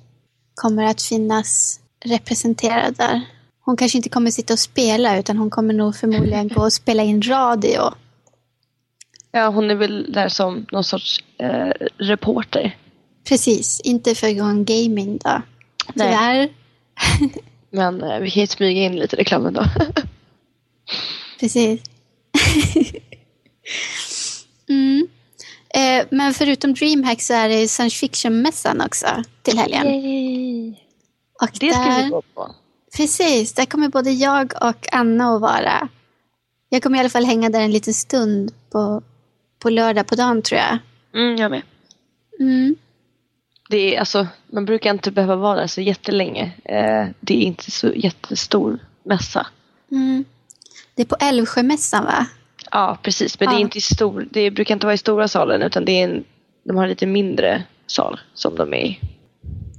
kommer att finnas representerad där. Hon kanske inte kommer sitta och spela utan hon kommer nog förmodligen gå och spela in radio. Ja, hon är väl där som någon sorts eh, reporter. Precis, inte för Gone Gaming då. Nej. Tyvärr. Men eh, vi kan ju smyga in lite reklam ändå. Precis. mm. eh, men förutom DreamHack så är det science fiction-mässan också till helgen. Yay. Och Det ska där, vi gå på. Precis, där kommer både jag och Anna att vara. Jag kommer i alla fall hänga där en liten stund på, på lördag på dagen tror jag. Mm, jag med. Mm. Det är, alltså, man brukar inte behöva vara där så jättelänge. Eh, det är inte så jättestor mässa. Mm. Det är på Älvsjömässan va? Ja, precis. Men det, är Ja. inte i stor, det brukar inte vara i stora salen utan det är en, de har en lite mindre sal som de är i.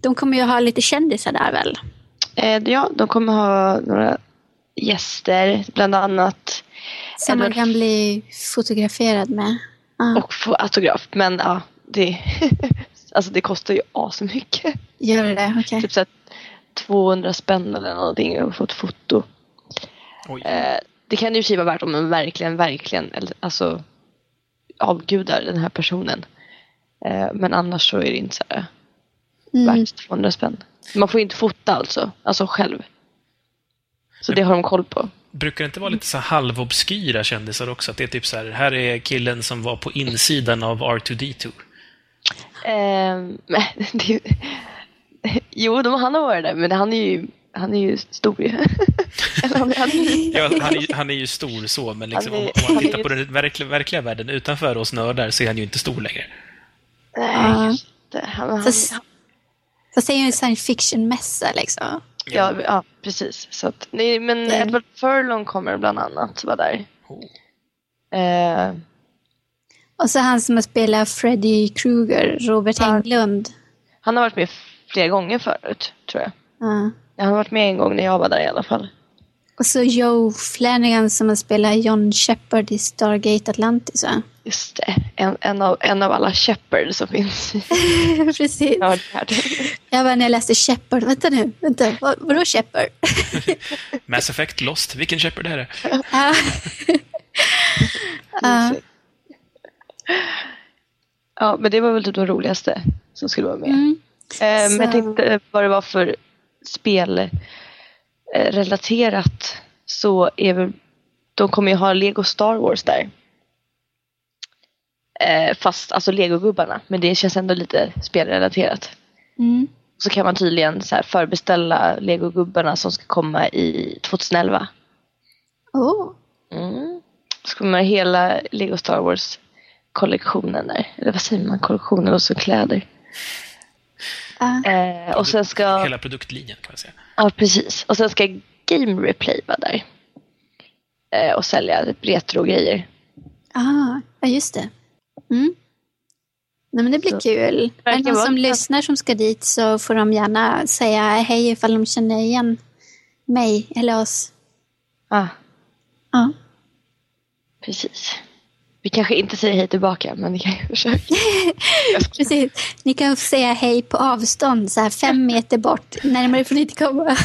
De kommer ju ha lite kändisar där väl? Eh, ja, de kommer ha några gäster, bland annat. Som man kan bli fotograferad med. Ja, Och få autograf. Men ja, det, alltså det kostar ju asmycket. gör det? Okej. Typ så här 200 spänn eller någonting och få ett foto. Oj. Eh, det kan ju i vara värt om man verkligen, verkligen eller, alltså, avgudar den här personen. Eh, men annars så är det inte så här Mm. värt 200 spänn. Man får inte fota alltså, alltså själv. Så det har de koll på. Brukar det inte vara lite så halvobskyra kändisar också? Att det är typ så här, här är killen som var på insidan av R2D2. Ehm, men det, jo, de, han har varit där, men han är ju, han är ju stor ju. Eller han, han är ju Ja, han, är, ju- han är ju stor så, men liksom, är- om, man tittar ju- på den verkliga, verkliga världen utanför oss nördar så är han ju inte stor längre. Nej, Ja. Han, han, Fast, det är ju en science fiction-mässa liksom. ja, ja, precis. Så att, nej, men Det- Edward Furlong kommer bland annat vara där. Oh. Eh, Och så han som har spelat Freddy Krueger, Robert Ja. Englund. han har varit med flera gånger förut, tror jag. Ja. Han har varit med en gång när jag var där i alla fall. Och så Joe Flanagan som har spelat John Shepard i Stargate Atlantis va? Just det, en, en, av, en av alla Shepard som finns Precis. nördvärlden. Jag var när jag läste Shepard, vänta nu, vänta, vad, vadå Shepard? Mass Effect Lost, vilken Shepard är det? Ja. Ja. Ja, men det var väl typ de roligaste som skulle vara med. Mm. Eh, Men jag tänkte vad det var för spel eh, så är väl, de kommer ju ha Lego Star Wars där. Eh, fast alltså Lego-gubbarna, men det känns ändå lite spelrelaterat. Mm. Så kan man tydligen så förbeställa Lego-gubbarna som ska komma i 2011. Oh. Mm. Så kommer hela Lego Star Wars kollektionen där. Eller vad säger man? Kollektionen och så kläder. Ja. Eh, och sen ska... Hela produktlinjen kan man säga. Ja, precis. Och sen ska Game Replay vara där. Eh, och sälja retro-grejer. Ah, ja, just det. Mm. Nej, men det blir Så- kul. Är det någon som lyssnar som ska dit så får de gärna säga hej ifall de känner igen mig eller oss. Ah, Ja. precis. Vi kanske inte säger hej tillbaka, men vi kan ju försöka. Precis. Ni kan säga hej på avstånd, så här fem meter bort. Närmare får ni inte komma.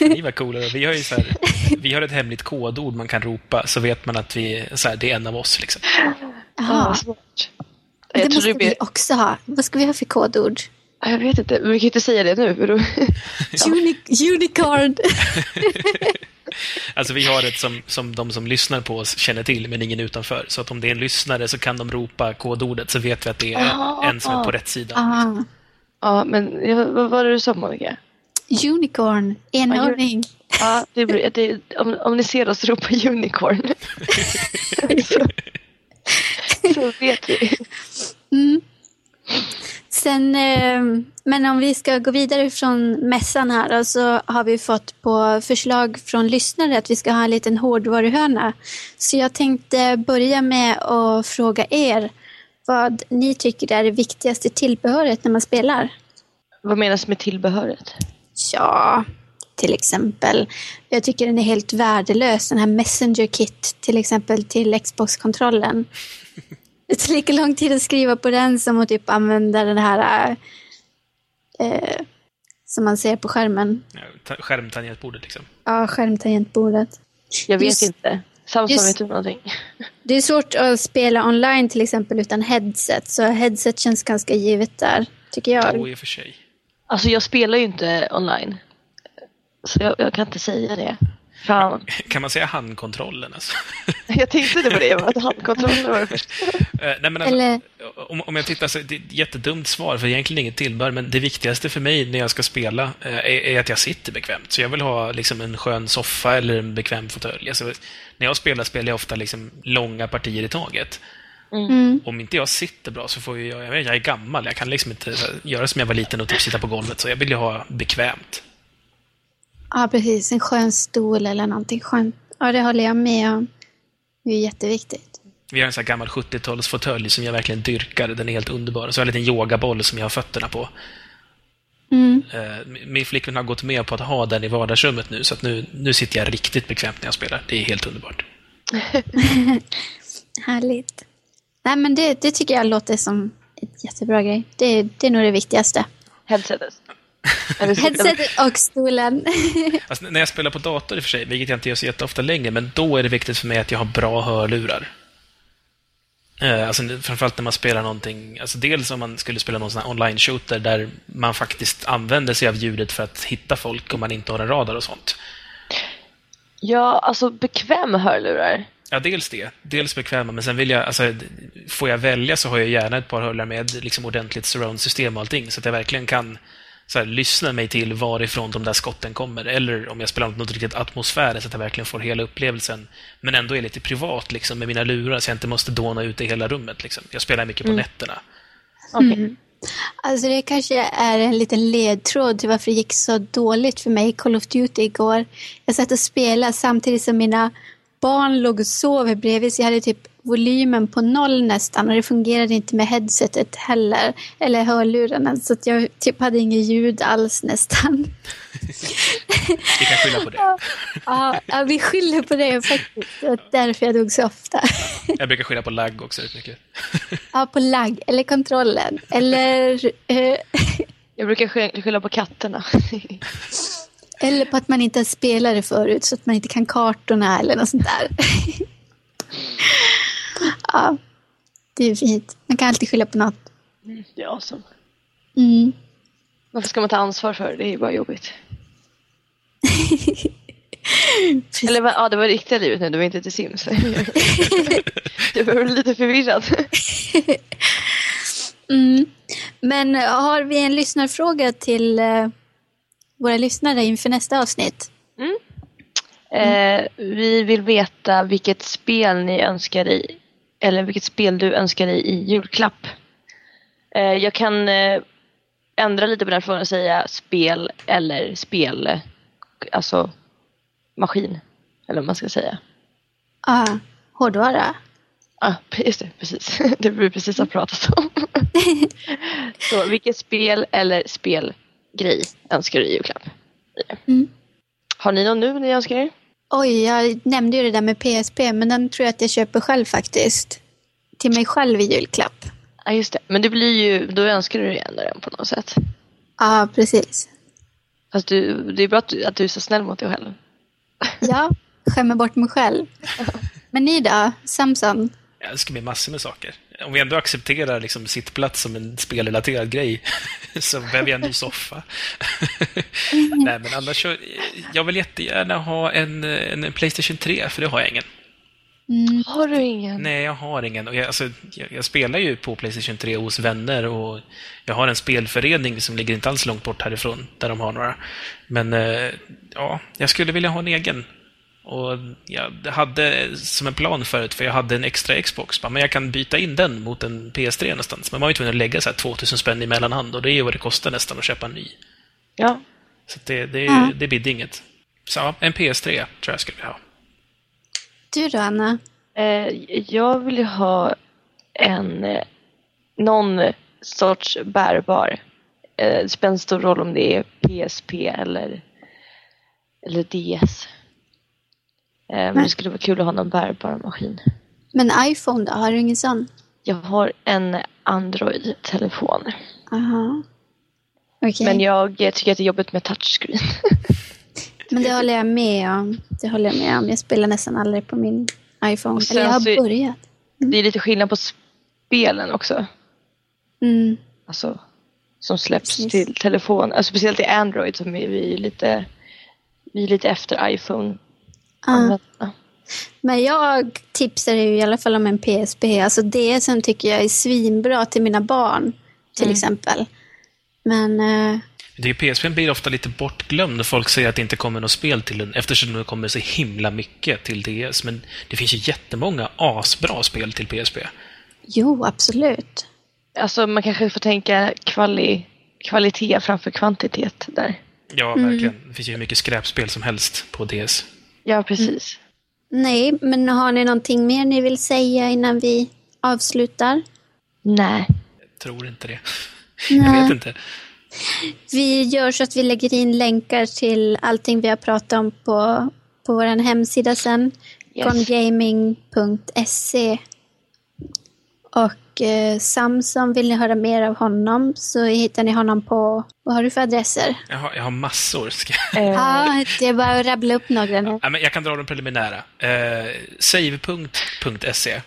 Ni var coolare. Vi har ju så här, vi har ett hemligt kodord man kan ropa, så vet man att vi, så här, det är en av oss. Liksom. Ah, smart. det Jag, måste vi också ha. Vad ska vi ha för kodord? jag vet inte, men vi kan ju inte säga det nu. För då... Uni- unicorn. Alltså vi har ett som, som de som lyssnar på oss känner till, men ingen utanför. Så att om det är en lyssnare så kan de ropa kodordet, så vet vi att det är Ah, en som är på rätt sida. Ah, Ja, men vad var det du sa Monica? unicorn, enhörning. Ja, det blir, det, om, om ni ser oss ropa unicorn. så, så vet vi. Mm. Sen, eh, men om vi ska gå vidare från mässan här så har vi fått på förslag från lyssnare att vi ska ha en liten hårdvaruhörna. Så jag tänkte börja med att fråga er vad ni tycker är det viktigaste tillbehöret när man spelar. Vad menas med tillbehöret? Ja, till exempel. Jag tycker den är helt värdelös, den här Messenger Kit till exempel till Xbox-kontrollen. Det tar lika lång tid att skriva på den som att typ använda den här eh, som man ser på skärmen. Ja, ta- Skärmtangentbordet liksom. Ja, skärmtangentbordet. Jag vet Just- inte. Samsung just- vet du någonting? Det är svårt att spela online till exempel utan headset, så headset känns ganska givet där, tycker jag. Jo, i och för sig. Alltså jag spelar ju inte online. Så jag, jag kan inte säga det. Fan. Kan man säga handkontrollen? Alltså? Jag tänkte det på det, att handkontrollen var det först. Eh, Nej, men alltså, Eller- om, om jag tittar så det är ett jättedumt svar, för egentligen inget tillbehör, men det viktigaste för mig när jag ska spela eh, är, är att jag sitter bekvämt. Så jag vill ha liksom, en skön soffa eller en bekväm fåtölj. Alltså, när jag spelar spelar jag ofta liksom, långa partier i taget. Mm. Om inte jag sitter bra så får jag, jag, jag är gammal, jag kan liksom inte göra som jag var liten och typ sitta på golvet, så jag vill ju ha bekvämt. Ja, precis. En skön stol eller någonting skönt. Ja, det håller jag med om. Det är jätteviktigt. Vi har en sån här gammal 70-talsfåtölj som jag verkligen dyrkar. Den är helt underbar. Och så har jag en liten yogaboll som jag har fötterna på. Mm. Eh, Min flickvän har gått med på att ha den i vardagsrummet nu, så att nu, nu sitter jag riktigt bekvämt när jag spelar. Det är helt underbart. Härligt. Nej, men det, det tycker jag låter som ett jättebra grej. Det, det är nog det viktigaste. Headsetet. Headsetet och stolen. Alltså, när jag spelar på dator i och för sig, vilket jag inte gör så jätteofta längre, men då är det viktigt för mig att jag har bra hörlurar. Eh, Alltså, framförallt när man spelar någonting, alltså dels om man skulle spela någon sån här online-shooter där man faktiskt använder sig av ljudet för att hitta folk om man inte har en radar och sånt. Ja, alltså bekväma hörlurar. Ja, dels det. Dels bekväma, men sen vill jag, alltså, får jag välja så har jag gärna ett par hörlurar med liksom ordentligt surround-system och allting, så att jag verkligen kan så här, lyssna mig till varifrån de där skotten kommer. Eller om jag spelar något riktigt atmosfäriskt, så att jag verkligen får hela upplevelsen, men ändå är lite privat liksom, med mina lurar, så jag inte måste dåna ut i hela rummet. Liksom. Jag spelar mycket på nätterna. Okej. Alltså det kanske är en liten ledtråd till varför det gick så dåligt för mig i Call of Duty igår. Jag satt och spelade samtidigt som mina barn låg och sov bredvid så jag hade typ volymen på noll nästan och det fungerade inte med headsetet heller, eller hörlurarna, så att jag typ hade inget ljud alls nästan. Vi kan skylla på det. Ja, ja, vi skyller på det faktiskt. Det därför jag dog så ofta. Jag brukar skylla på lagg också rätt mycket. Ja, på lagg, eller kontrollen, eller, eh, Jag brukar sky- skylla på katterna. eller på att man inte har spelat det förut så att man inte kan kartorna eller något sånt där. Ja, det är fint. Man kan alltid skylla på något. Det är awesome. Mm. Varför ska man ta ansvar för det? Det är ju bara jobbigt. Eller ja, det var riktiga livet nu, det var inte till Sims. Jag var lite förvirrad. Mm. Men har vi en lyssnarfråga till eh, våra lyssnare inför nästa avsnitt? Eh, vi vill veta vilket spel ni önskar i, eller vilket spel du önskar dig i julklapp. Eh, jag kan eh, ändra lite på den frågan och säga spel eller spel, alltså maskin, eller vad man ska säga. Ja, ah, hårdvara. Ah, just det, precis. Det vi precis har pratat om. Så vilket spel eller spelgrej önskar du i julklapp? Mm. Har ni någon nu ni önskar er? Oj, jag nämnde ju det där med PSP, men den tror jag att jag köper själv faktiskt. Till mig själv i julklapp. Ja, just det. Men det blir ju, då önskar du dig ändå den på något sätt. Ja, precis. Fast du, det är bra att du, att du är så snäll mot dig själv. Ja, skämmer bort mig själv. Men ni då, Samson? Jag önskar mig massor med saker. Om vi ändå accepterar liksom sittplats som en spelrelaterad grej så behöver jag en ny soffa. Nej, men annars så, jag vill jättegärna ha en, en Playstation 3, för det har jag ingen. Mm. Har du ingen? Nej, jag har ingen. Och jag, alltså, jag, jag spelar ju på Playstation 3 hos vänner och jag har en spelförening som ligger inte alls långt bort härifrån, där de har några. Men eh, ja, jag skulle vilja ha en egen. Och jag hade som en plan förut, för jag hade en extra Xbox, men jag kan byta in den mot en PS3 någonstans. Men man var ju tvungen att lägga så här 2000 spänn i mellanhand och det är ju vad det kostar nästan att köpa en ny. Ja. Så det, det, Ja. det bidde inget. Så ja, en PS3 tror jag skulle vilja ha. Du då, Anna? Eh, jag vill ju ha en, eh, någon sorts bärbar. Eh, det spelar en stor roll om det är PSP eller, eller DS. Eh, men det skulle vara kul att ha någon bärbar maskin. Men iPhone då, har du ingen sån? Jag har en Android-telefon. Aha. Okej, Men men, jag tycker att det är jobbigt med touchscreen. det håller jag med om. Det håller jag med om. Jag spelar nästan aldrig på min iPhone. Eller jag har så- börjat. Det är lite skillnad på spelen också. Mm. Alltså, som släpps Precis. till telefon. Alltså, speciellt i Android som är vi lite, vi är lite efter iPhone. Ja. Men jag tipsar ju i alla fall om en PSP. Alltså det som tycker jag är svinbra till mina barn, till Mm. exempel. Men eh, Det är ju PSP blir ofta lite bortglömd när folk säger att det inte kommer något spel till den, eftersom det kommer så himla mycket till DS. Men det finns ju jättemånga asbra spel till PSP. jo, absolut. Alltså man kanske får tänka kvali, kvalitet framför kvantitet där. Ja, verkligen. Det finns ju hur mycket skräpspel som helst på DS. Ja, precis. Nej, men har ni någonting mer ni vill säga innan vi avslutar? Nej. Jag tror inte det. Jag Nej. vet inte. Vi gör så att vi lägger in länkar till allting vi har pratat om på, på vår hemsida sen. Yes. Congaming.se Och eh, Samson, vill ni höra mer av honom så hittar ni honom på, vad har du för adresser? Jag har, jag har massor. Ska jag... Eh, Ja, det är bara att rabbla upp några nu. Ja, men jag kan dra de preliminära. Eh, Save.se.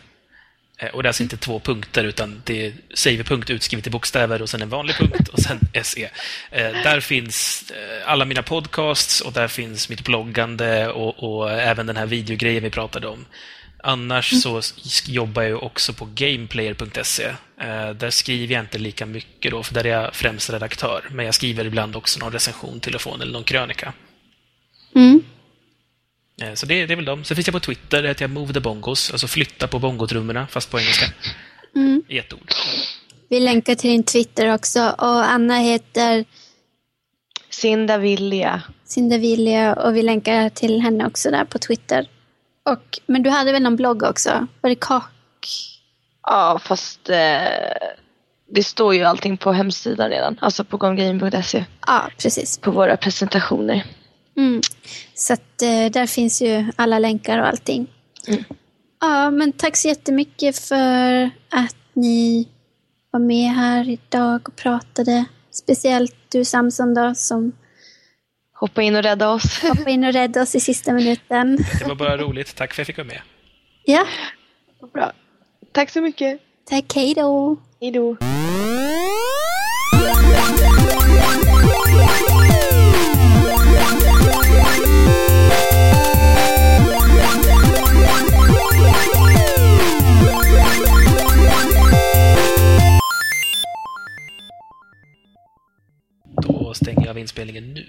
Eh, och det är alltså inte två punkter, utan det är save-punkt utskrivet i bokstäver och sen en vanlig punkt och sen SE. Där finns alla mina podcasts och där finns mitt bloggande och, och även den här videogrejen vi pratade om. Annars så jobbar jag också på gameplayer.se. Eh, där skriver jag inte lika mycket då, för där är jag främst redaktör. Men jag skriver ibland också någon recension, telefon eller någon krönika. Mm. Eh, Så det, det är väl dem. Sen finns jag på Twitter, där heter jag Move the Bongos, alltså flytta på bongotrummorna, fast på engelska. Mm. I ett ord. Vi länkar till din Twitter också. Och Anna heter Sinda Vilja. Cindervilja och vi länkar till henne också där på Twitter. Och, men du hade väl någon blogg också? Var det kak? Ja, fast eh, det står ju allting på hemsidan redan. Alltså på gongame.se. Ja, precis. På våra presentationer. Mm. Så att eh, där finns ju alla länkar och allting. Mm. Ja, men tack så jättemycket för att ni var med här idag och pratade. Speciellt du Samson då som Hoppa in och rädda oss. hoppade in och räddade oss i sista minuten. Det var bara roligt. Tack för att jag fick vara med. Ja, Bra. Tack så mycket. tack. Hej då. Hej då. Då stänger jag av inspelningen nu.